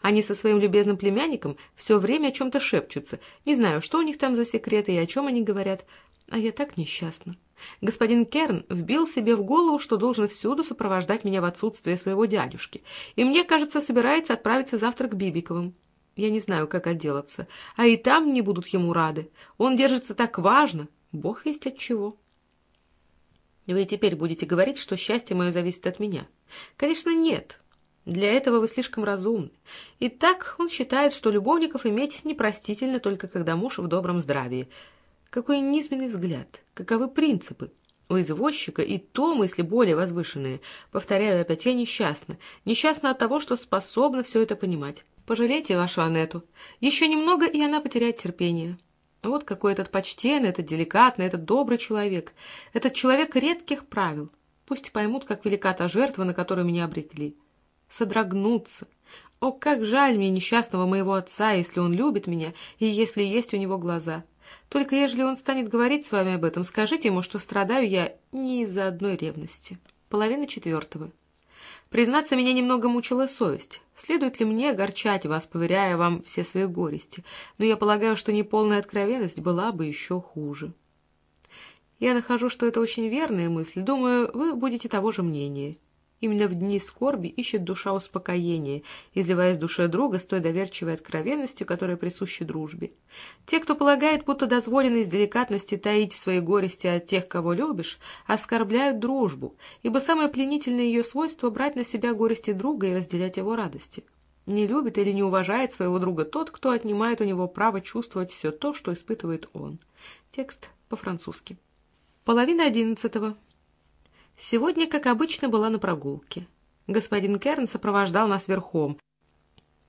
Они со своим любезным племянником все время о чем-то шепчутся. Не знаю, что у них там за секреты и о чем они говорят. А я так несчастна. Господин Керн вбил себе в голову, что должен всюду сопровождать меня в отсутствие своего дядюшки, и мне, кажется, собирается отправиться завтра к Бибиковым. Я не знаю, как отделаться, а и там не будут ему рады. Он держится так важно, бог весть от чего. Вы теперь будете говорить, что счастье мое зависит от меня. Конечно, нет. Для этого вы слишком разумны. И так он считает, что любовников иметь непростительно только когда муж в добром здравии. Какой низменный взгляд, каковы принципы. У извозчика и то мысли более возвышенные. Повторяю опять, я несчастна. Несчастна от того, что способна все это понимать. Пожалейте вашу Анету. Еще немного, и она потеряет терпение. Вот какой этот почтенный, этот деликатный, этот добрый человек. Этот человек редких правил. Пусть поймут, как велика та жертва, на которую меня обрекли содрогнуться. О, как жаль мне несчастного моего отца, если он любит меня и если есть у него глаза. Только ежели он станет говорить с вами об этом, скажите ему, что страдаю я не из-за одной ревности. Половина четвертого. Признаться, меня немного мучила совесть. Следует ли мне огорчать вас, поверяя вам все свои горести? Но я полагаю, что неполная откровенность была бы еще хуже. Я нахожу, что это очень верная мысль. Думаю, вы будете того же мнения. Именно в дни скорби ищет душа успокоения, изливаясь душе друга с той доверчивой откровенностью, которая присуща дружбе. Те, кто полагает, будто дозволено из деликатности таить свои горести от тех, кого любишь, оскорбляют дружбу, ибо самое пленительное ее свойство — брать на себя горести друга и разделять его радости. Не любит или не уважает своего друга тот, кто отнимает у него право чувствовать все то, что испытывает он. Текст по-французски. Половина одиннадцатого. Сегодня, как обычно, была на прогулке. Господин Керн сопровождал нас верхом.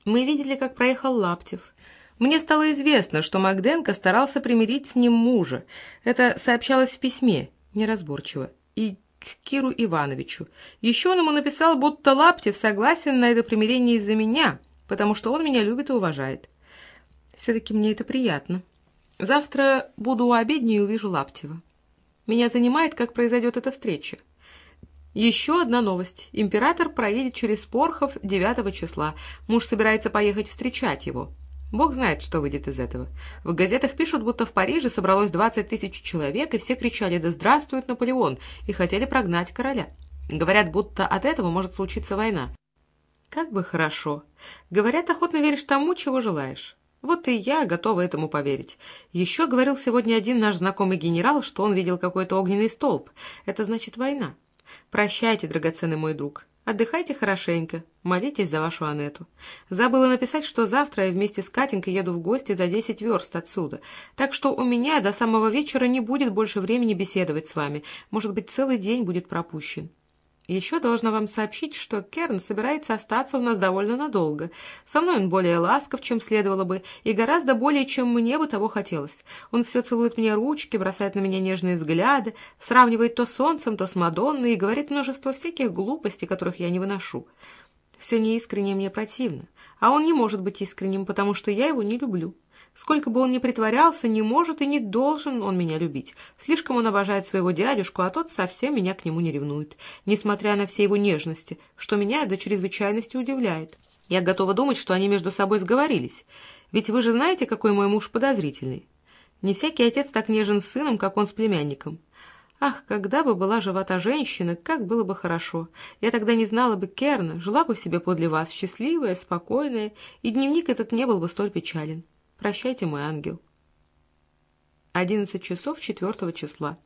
Мы видели, как проехал Лаптев. Мне стало известно, что Макденко старался примирить с ним мужа. Это сообщалось в письме, неразборчиво, и к Киру Ивановичу. Еще он ему написал, будто Лаптев согласен на это примирение из-за меня, потому что он меня любит и уважает. Все-таки мне это приятно. Завтра буду у обедни и увижу Лаптева. Меня занимает, как произойдет эта встреча. Еще одна новость. Император проедет через Порхов 9 числа. Муж собирается поехать встречать его. Бог знает, что выйдет из этого. В газетах пишут, будто в Париже собралось 20 тысяч человек, и все кричали «Да здравствует Наполеон!» и хотели прогнать короля. Говорят, будто от этого может случиться война. Как бы хорошо. Говорят, охотно веришь тому, чего желаешь. Вот и я готова этому поверить. Еще говорил сегодня один наш знакомый генерал, что он видел какой-то огненный столб. Это значит война. Прощайте, драгоценный мой друг. Отдыхайте хорошенько, молитесь за вашу Анету. Забыла написать, что завтра я вместе с Катенькой еду в гости за десять верст отсюда, так что у меня до самого вечера не будет больше времени беседовать с вами, может быть, целый день будет пропущен. Еще должна вам сообщить, что Керн собирается остаться у нас довольно надолго. Со мной он более ласков, чем следовало бы, и гораздо более, чем мне бы того хотелось. Он все целует мне ручки, бросает на меня нежные взгляды, сравнивает то с солнцем, то с Мадонной и говорит множество всяких глупостей, которых я не выношу. Все неискренне мне противно, а он не может быть искренним, потому что я его не люблю. Сколько бы он ни притворялся, не может и не должен он меня любить. Слишком он обожает своего дядюшку, а тот совсем меня к нему не ревнует, несмотря на все его нежности, что меня до чрезвычайности удивляет. Я готова думать, что они между собой сговорились. Ведь вы же знаете, какой мой муж подозрительный. Не всякий отец так нежен с сыном, как он с племянником. Ах, когда бы была жива та женщина, как было бы хорошо. Я тогда не знала бы Керна, жила бы себе подле вас, счастливая, спокойная, и дневник этот не был бы столь печален. Прощайте, мой ангел. Одиннадцать часов четвертого числа.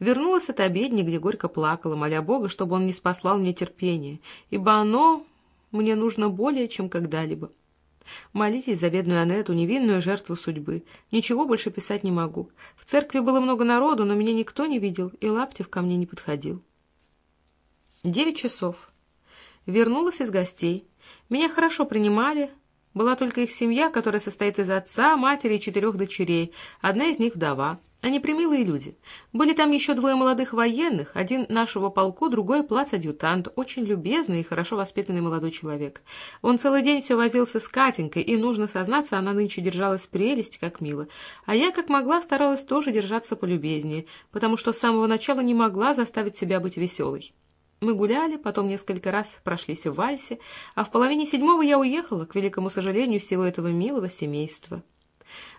Вернулась от обедни, где горько плакала, моля Бога, чтобы он не спаслал мне терпение, ибо оно мне нужно более, чем когда-либо. Молитесь за бедную Анету, невинную жертву судьбы. Ничего больше писать не могу. В церкви было много народу, но меня никто не видел, и Лаптев ко мне не подходил. Девять часов. Вернулась из гостей. Меня хорошо принимали, была только их семья, которая состоит из отца, матери и четырех дочерей, одна из них вдова. Они примилые люди. Были там еще двое молодых военных, один нашего полку, другой плац-адъютант, очень любезный и хорошо воспитанный молодой человек. Он целый день все возился с Катенькой, и, нужно сознаться, она нынче держалась прелесть, как мило. А я, как могла, старалась тоже держаться полюбезнее, потому что с самого начала не могла заставить себя быть веселой. Мы гуляли, потом несколько раз прошлись в вальсе, а в половине седьмого я уехала, к великому сожалению, всего этого милого семейства.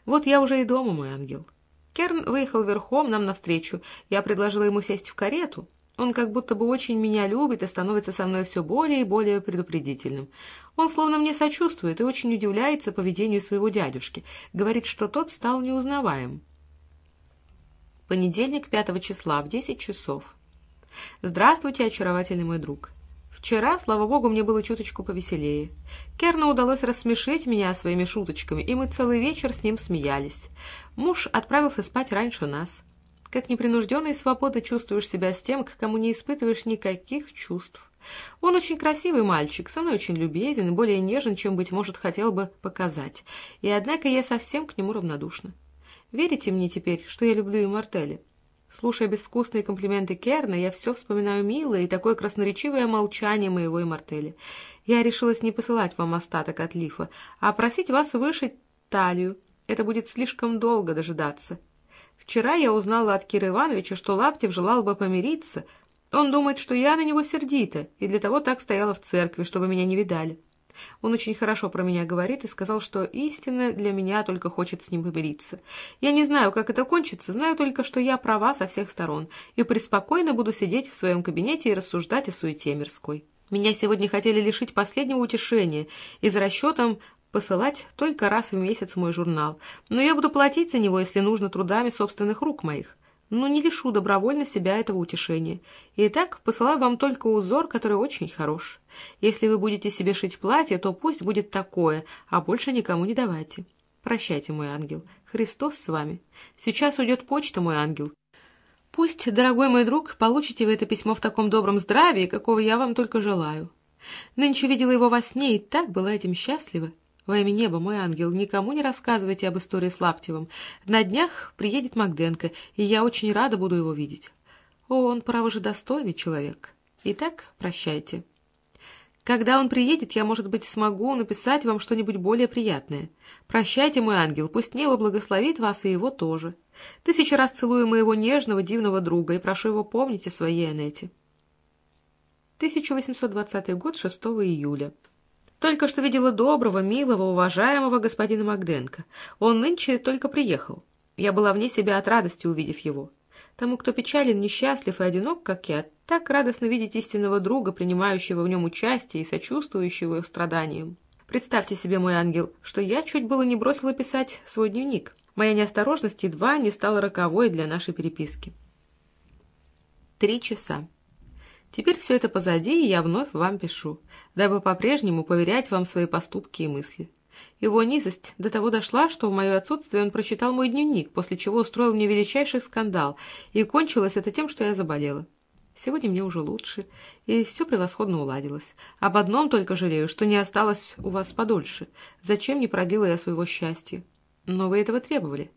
Вот я уже и дома, мой ангел. Керн выехал верхом нам навстречу. Я предложила ему сесть в карету. Он как будто бы очень меня любит и становится со мной все более и более предупредительным. Он словно мне сочувствует и очень удивляется поведению своего дядюшки. Говорит, что тот стал неузнаваем. Понедельник, 5 числа, в 10 часов. «Здравствуйте, очаровательный мой друг. Вчера, слава богу, мне было чуточку повеселее. Керну удалось рассмешить меня своими шуточками, и мы целый вечер с ним смеялись. Муж отправился спать раньше нас. Как непринужденно и свободно чувствуешь себя с тем, к кому не испытываешь никаких чувств. Он очень красивый мальчик, со мной очень любезен и более нежен, чем, быть может, хотел бы показать. И однако я совсем к нему равнодушна. Верите мне теперь, что я люблю и Мартеля? Слушая безвкусные комплименты Керна, я все вспоминаю милое и такое красноречивое молчание моего и Мартеля. Я решилась не посылать вам остаток от лифа, а просить вас вышить талию. Это будет слишком долго дожидаться. Вчера я узнала от Кира Ивановича, что Лаптев желал бы помириться. Он думает, что я на него сердита, и для того так стояла в церкви, чтобы меня не видали. Он очень хорошо про меня говорит и сказал, что истинно для меня только хочет с ним помириться. Я не знаю, как это кончится, знаю только, что я права со всех сторон и преспокойно буду сидеть в своем кабинете и рассуждать о суете мирской. Меня сегодня хотели лишить последнего утешения и за расчетом посылать только раз в месяц мой журнал, но я буду платить за него, если нужно, трудами собственных рук моих но не лишу добровольно себя этого утешения. Итак, посылаю вам только узор, который очень хорош. Если вы будете себе шить платье, то пусть будет такое, а больше никому не давайте. Прощайте, мой ангел. Христос с вами. Сейчас уйдет почта, мой ангел. Пусть, дорогой мой друг, получите вы это письмо в таком добром здравии, какого я вам только желаю. Нынче видела его во сне и так была этим счастлива. Во имя неба, мой ангел, никому не рассказывайте об истории с Лаптевым. На днях приедет Макденко, и я очень рада буду его видеть. О, он, право же, достойный человек. Итак, прощайте. Когда он приедет, я, может быть, смогу написать вам что-нибудь более приятное. Прощайте, мой ангел, пусть небо благословит вас и его тоже. Тысячу раз целую моего нежного, дивного друга и прошу его помнить о своей Анете. 1820 год, 6 июля. Только что видела доброго, милого, уважаемого господина Макденко. Он нынче только приехал. Я была вне себя от радости, увидев его. Тому, кто печален, несчастлив и одинок, как я, так радостно видеть истинного друга, принимающего в нем участие и сочувствующего его страданиям. Представьте себе, мой ангел, что я чуть было не бросила писать свой дневник. Моя неосторожность едва не стала роковой для нашей переписки. Три часа. Теперь все это позади, и я вновь вам пишу, дабы по-прежнему поверять вам свои поступки и мысли. Его низость до того дошла, что в мое отсутствие он прочитал мой дневник, после чего устроил мне величайший скандал, и кончилось это тем, что я заболела. Сегодня мне уже лучше, и все превосходно уладилось. Об одном только жалею, что не осталось у вас подольше. Зачем не продлила я своего счастья? Но вы этого требовали.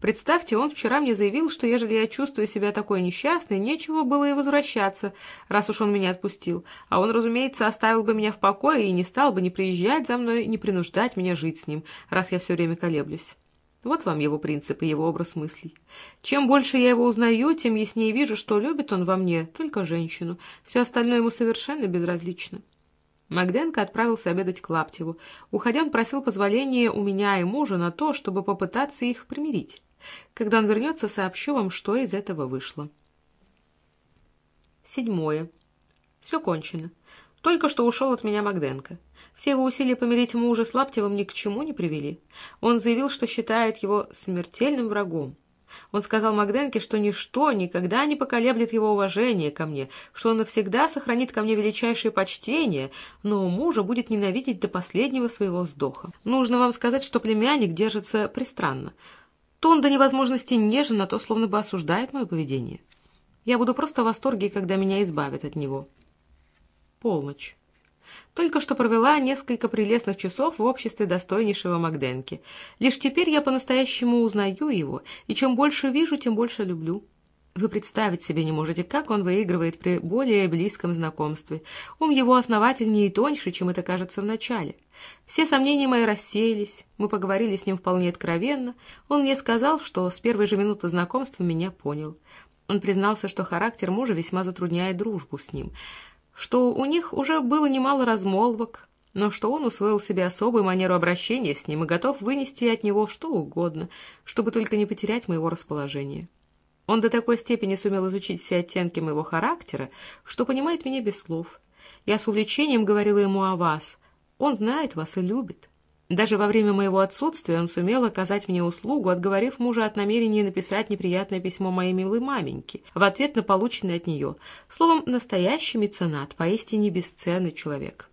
Представьте, он вчера мне заявил, что ежели я чувствую себя такой несчастной, нечего было и возвращаться, раз уж он меня отпустил. А он, разумеется, оставил бы меня в покое и не стал бы ни приезжать за мной, ни принуждать меня жить с ним, раз я все время колеблюсь. Вот вам его принцип и его образ мыслей. Чем больше я его узнаю, тем яснее вижу, что любит он во мне только женщину. Все остальное ему совершенно безразлично. Магденко отправился обедать к Лаптеву. Уходя, он просил позволения у меня и мужа на то, чтобы попытаться их примирить. Когда он вернется, сообщу вам, что из этого вышло. Седьмое. Все кончено. Только что ушел от меня Магденко. Все его усилия помирить мужа с Лаптевым ни к чему не привели. Он заявил, что считает его смертельным врагом. Он сказал Магденке, что ничто никогда не поколеблет его уважение ко мне, что он навсегда сохранит ко мне величайшее почтение, но мужа будет ненавидеть до последнего своего вздоха. Нужно вам сказать, что племянник держится пристранно. То он до невозможности нежен, а то словно бы осуждает мое поведение. Я буду просто в восторге, когда меня избавят от него. Полночь. Только что провела несколько прелестных часов в обществе достойнейшего Магденки. Лишь теперь я по-настоящему узнаю его, и чем больше вижу, тем больше люблю. Вы представить себе не можете, как он выигрывает при более близком знакомстве. Ум его основательнее и тоньше, чем это кажется вначале. Все сомнения мои рассеялись, мы поговорили с ним вполне откровенно. Он мне сказал, что с первой же минуты знакомства меня понял. Он признался, что характер мужа весьма затрудняет дружбу с ним что у них уже было немало размолвок, но что он усвоил себе особую манеру обращения с ним и готов вынести от него что угодно, чтобы только не потерять моего расположения. Он до такой степени сумел изучить все оттенки моего характера, что понимает меня без слов. Я с увлечением говорила ему о вас. Он знает вас и любит. Даже во время моего отсутствия он сумел оказать мне услугу, отговорив мужа от намерения написать неприятное письмо моей милой маменьке в ответ на полученное от нее. Словом, настоящий меценат, поистине бесценный человек.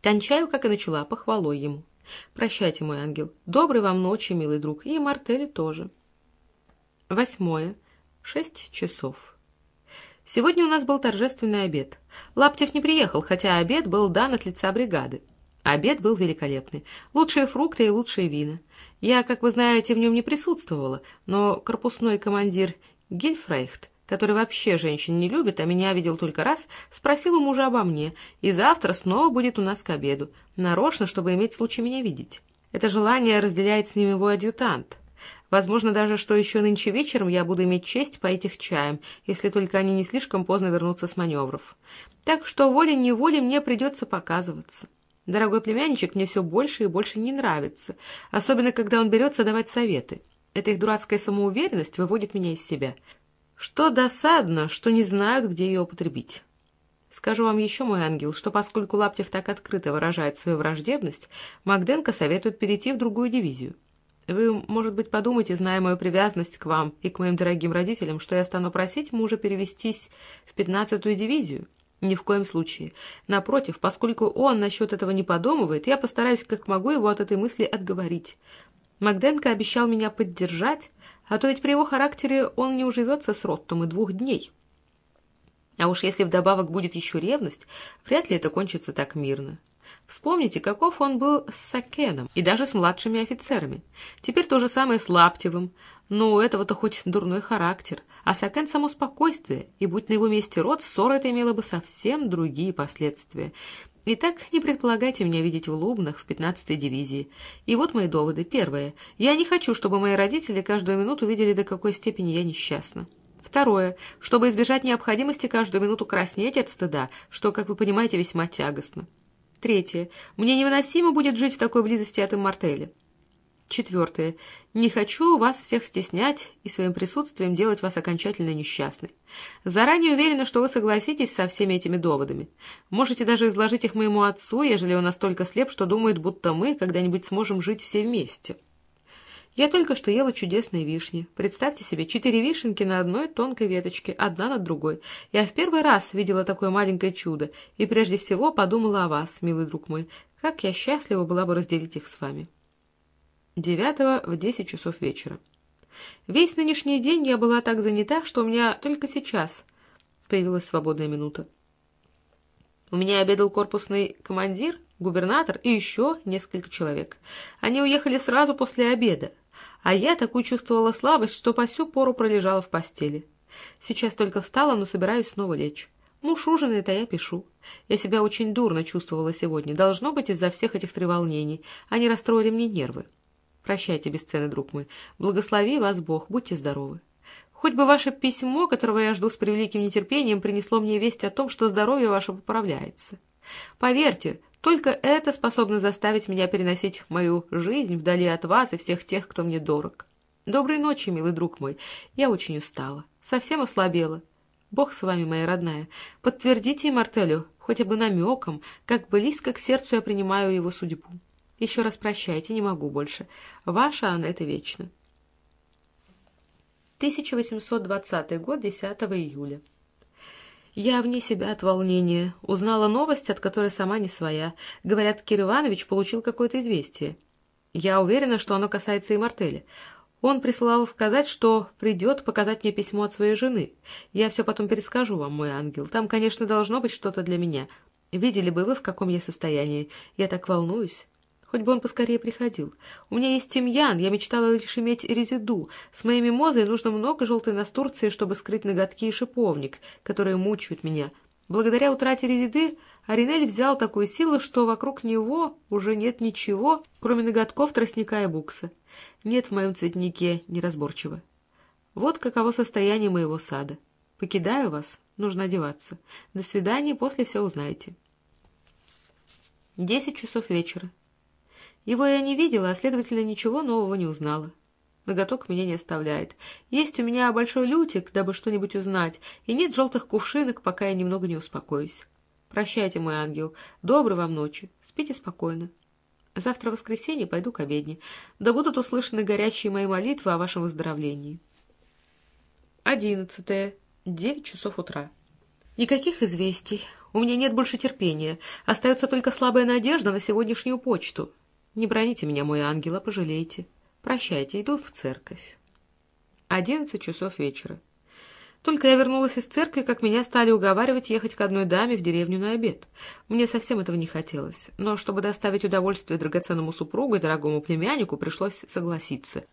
Кончаю, как и начала, похвалой ему. Прощайте, мой ангел. Доброй вам ночи, милый друг, и Мартели тоже. Восьмое. Шесть часов. Сегодня у нас был торжественный обед. Лаптев не приехал, хотя обед был дан от лица бригады. Обед был великолепный. Лучшие фрукты и лучшие вина. Я, как вы знаете, в нем не присутствовала, но корпусной командир Гильфрейхт, который вообще женщин не любит, а меня видел только раз, спросил у мужа обо мне, и завтра снова будет у нас к обеду, нарочно, чтобы иметь случай меня видеть. Это желание разделяет с ним его адъютант. Возможно даже, что еще нынче вечером я буду иметь честь пойти их чаем, если только они не слишком поздно вернутся с маневров. Так что волей-неволей мне придется показываться. Дорогой племянничек мне все больше и больше не нравится, особенно когда он берется давать советы. Эта их дурацкая самоуверенность выводит меня из себя. Что досадно, что не знают, где ее употребить. Скажу вам еще, мой ангел, что поскольку Лаптев так открыто выражает свою враждебность, Магденко советует перейти в другую дивизию. Вы, может быть, подумаете, зная мою привязанность к вам и к моим дорогим родителям, что я стану просить мужа перевестись в пятнадцатую дивизию. Ни в коем случае. Напротив, поскольку он насчет этого не подумывает, я постараюсь как могу его от этой мысли отговорить. Магденко обещал меня поддержать, а то ведь при его характере он не уживется с Роттом и двух дней. А уж если вдобавок будет еще ревность, вряд ли это кончится так мирно. Вспомните, каков он был с Сакеном и даже с младшими офицерами. Теперь то же самое с Лаптевым. Но у этого-то хоть дурной характер, а Сакен — само спокойствие, и будь на его месте род, ссора это имела бы совсем другие последствия. Итак, не предполагайте меня видеть в Лубнах в 15-й дивизии. И вот мои доводы. Первое. Я не хочу, чтобы мои родители каждую минуту видели, до какой степени я несчастна. Второе. Чтобы избежать необходимости каждую минуту краснеть от стыда, что, как вы понимаете, весьма тягостно. Третье. Мне невыносимо будет жить в такой близости от Иммортеля. Четвертое. Не хочу вас всех стеснять и своим присутствием делать вас окончательно несчастной. Заранее уверена, что вы согласитесь со всеми этими доводами. Можете даже изложить их моему отцу, ежели он настолько слеп, что думает, будто мы когда-нибудь сможем жить все вместе. Я только что ела чудесные вишни. Представьте себе, четыре вишенки на одной тонкой веточке, одна над другой. Я в первый раз видела такое маленькое чудо, и прежде всего подумала о вас, милый друг мой, как я счастлива была бы разделить их с вами. Девятого в десять часов вечера. Весь нынешний день я была так занята, что у меня только сейчас Появилась свободная минута. У меня обедал корпусный командир, губернатор и еще несколько человек. Они уехали сразу после обеда, а я такую чувствовала слабость, что по сю пору пролежала в постели. Сейчас только встала, но собираюсь снова лечь. Муж ужинает, а я пишу. Я себя очень дурно чувствовала сегодня. Должно быть из-за всех этих треволнений. Они расстроили мне нервы. Прощайте, бесценный друг мой. Благослови вас Бог. Будьте здоровы. Хоть бы ваше письмо, которого я жду с превеликим нетерпением, принесло мне весть о том, что здоровье ваше поправляется. Поверьте, только это способно заставить меня переносить мою жизнь вдали от вас и всех тех, кто мне дорог. Доброй ночи, милый друг мой. Я очень устала. Совсем ослабела. Бог с вами, моя родная. Подтвердите Мартелю, хотя бы намеком, как близко к сердцу я принимаю его судьбу. Еще раз прощайте, не могу больше. Ваша Аннета вечно. 1820 год, 10 июля. Я вне себя от волнения. Узнала новость, от которой сама не своя. Говорят, Кир Иванович получил какое-то известие. Я уверена, что оно касается и Мартеля. Он прислал сказать, что придет показать мне письмо от своей жены. Я все потом перескажу вам, мой ангел. Там, конечно, должно быть что-то для меня. Видели бы вы, в каком я состоянии. Я так волнуюсь. Хоть бы он поскорее приходил. У меня есть тимьян, я мечтала лишь иметь резиду. С моей мимозой нужно много желтой настурции, чтобы скрыть ноготки и шиповник, которые мучают меня. Благодаря утрате резиды Аринель взял такую силу, что вокруг него уже нет ничего, кроме ноготков, тростника и букса. Нет в моем цветнике неразборчиво. Вот каково состояние моего сада. Покидаю вас, нужно одеваться. До свидания, после все узнаете. Десять часов вечера. Его я не видела, а, следовательно, ничего нового не узнала. Ноготок меня не оставляет. Есть у меня большой лютик, дабы что-нибудь узнать, и нет желтых кувшинок, пока я немного не успокоюсь. Прощайте, мой ангел. Доброй вам ночи. Спите спокойно. Завтра воскресенье пойду к обедне. Да будут услышаны горячие мои молитвы о вашем выздоровлении. Одиннадцатое. Девять часов утра. Никаких известий. У меня нет больше терпения. Остается только слабая надежда на сегодняшнюю почту. Не броните меня, мой ангел, а пожалейте. Прощайте, иду в церковь. Одиннадцать часов вечера. Только я вернулась из церкви, как меня стали уговаривать ехать к одной даме в деревню на обед. Мне совсем этого не хотелось, но чтобы доставить удовольствие драгоценному супругу и дорогому племяннику, пришлось согласиться.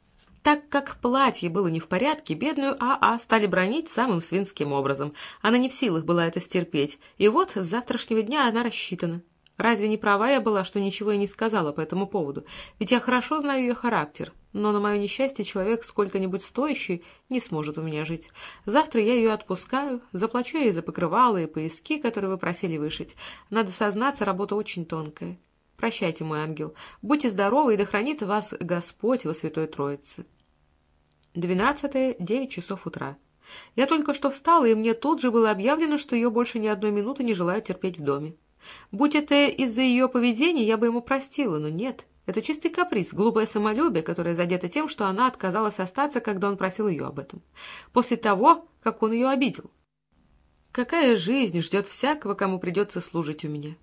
Так как платье было не в порядке, бедную АА стали бронить самым свинским образом. Она не в силах была это стерпеть, и вот с завтрашнего дня она рассчитана. Разве не права я была, что ничего и не сказала по этому поводу? Ведь я хорошо знаю ее характер, но на мое несчастье человек сколько-нибудь стоящий не сможет у меня жить. Завтра я ее отпускаю, заплачу ей за покрывало и пояски, которые вы просили вышить. Надо сознаться, работа очень тонкая. Прощайте, мой ангел. Будьте здоровы, и да хранит вас Господь во Святой Троице. Двенадцатое, девять часов утра. Я только что встала, и мне тут же было объявлено, что ее больше ни одной минуты не желают терпеть в доме. Будь это из-за ее поведения, я бы ему простила, но нет. Это чистый каприз, глупое самолюбие, которое задето тем, что она отказалась остаться, когда он просил ее об этом. После того, как он ее обидел. Какая жизнь ждет всякого, кому придется служить у меня?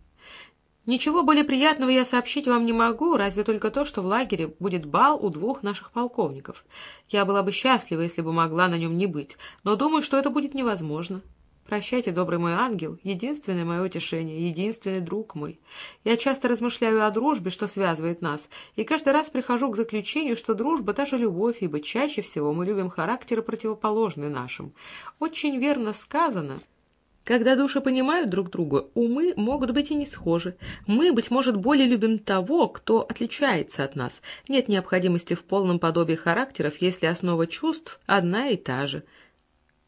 Ничего более приятного я сообщить вам не могу, разве только то, что в лагере будет бал у двух наших полковников. Я была бы счастлива, если бы могла на нем не быть, но думаю, что это будет невозможно. Прощайте, добрый мой ангел, единственное мое утешение, единственный друг мой. Я часто размышляю о дружбе, что связывает нас, и каждый раз прихожу к заключению, что дружба — та же любовь, ибо чаще всего мы любим характеры, противоположные нашим. Очень верно сказано. Когда души понимают друг друга, умы могут быть и не схожи. Мы, быть может, более любим того, кто отличается от нас. Нет необходимости в полном подобии характеров, если основа чувств одна и та же.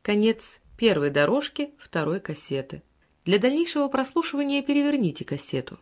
Конец первой дорожки второй кассеты. Для дальнейшего прослушивания переверните кассету.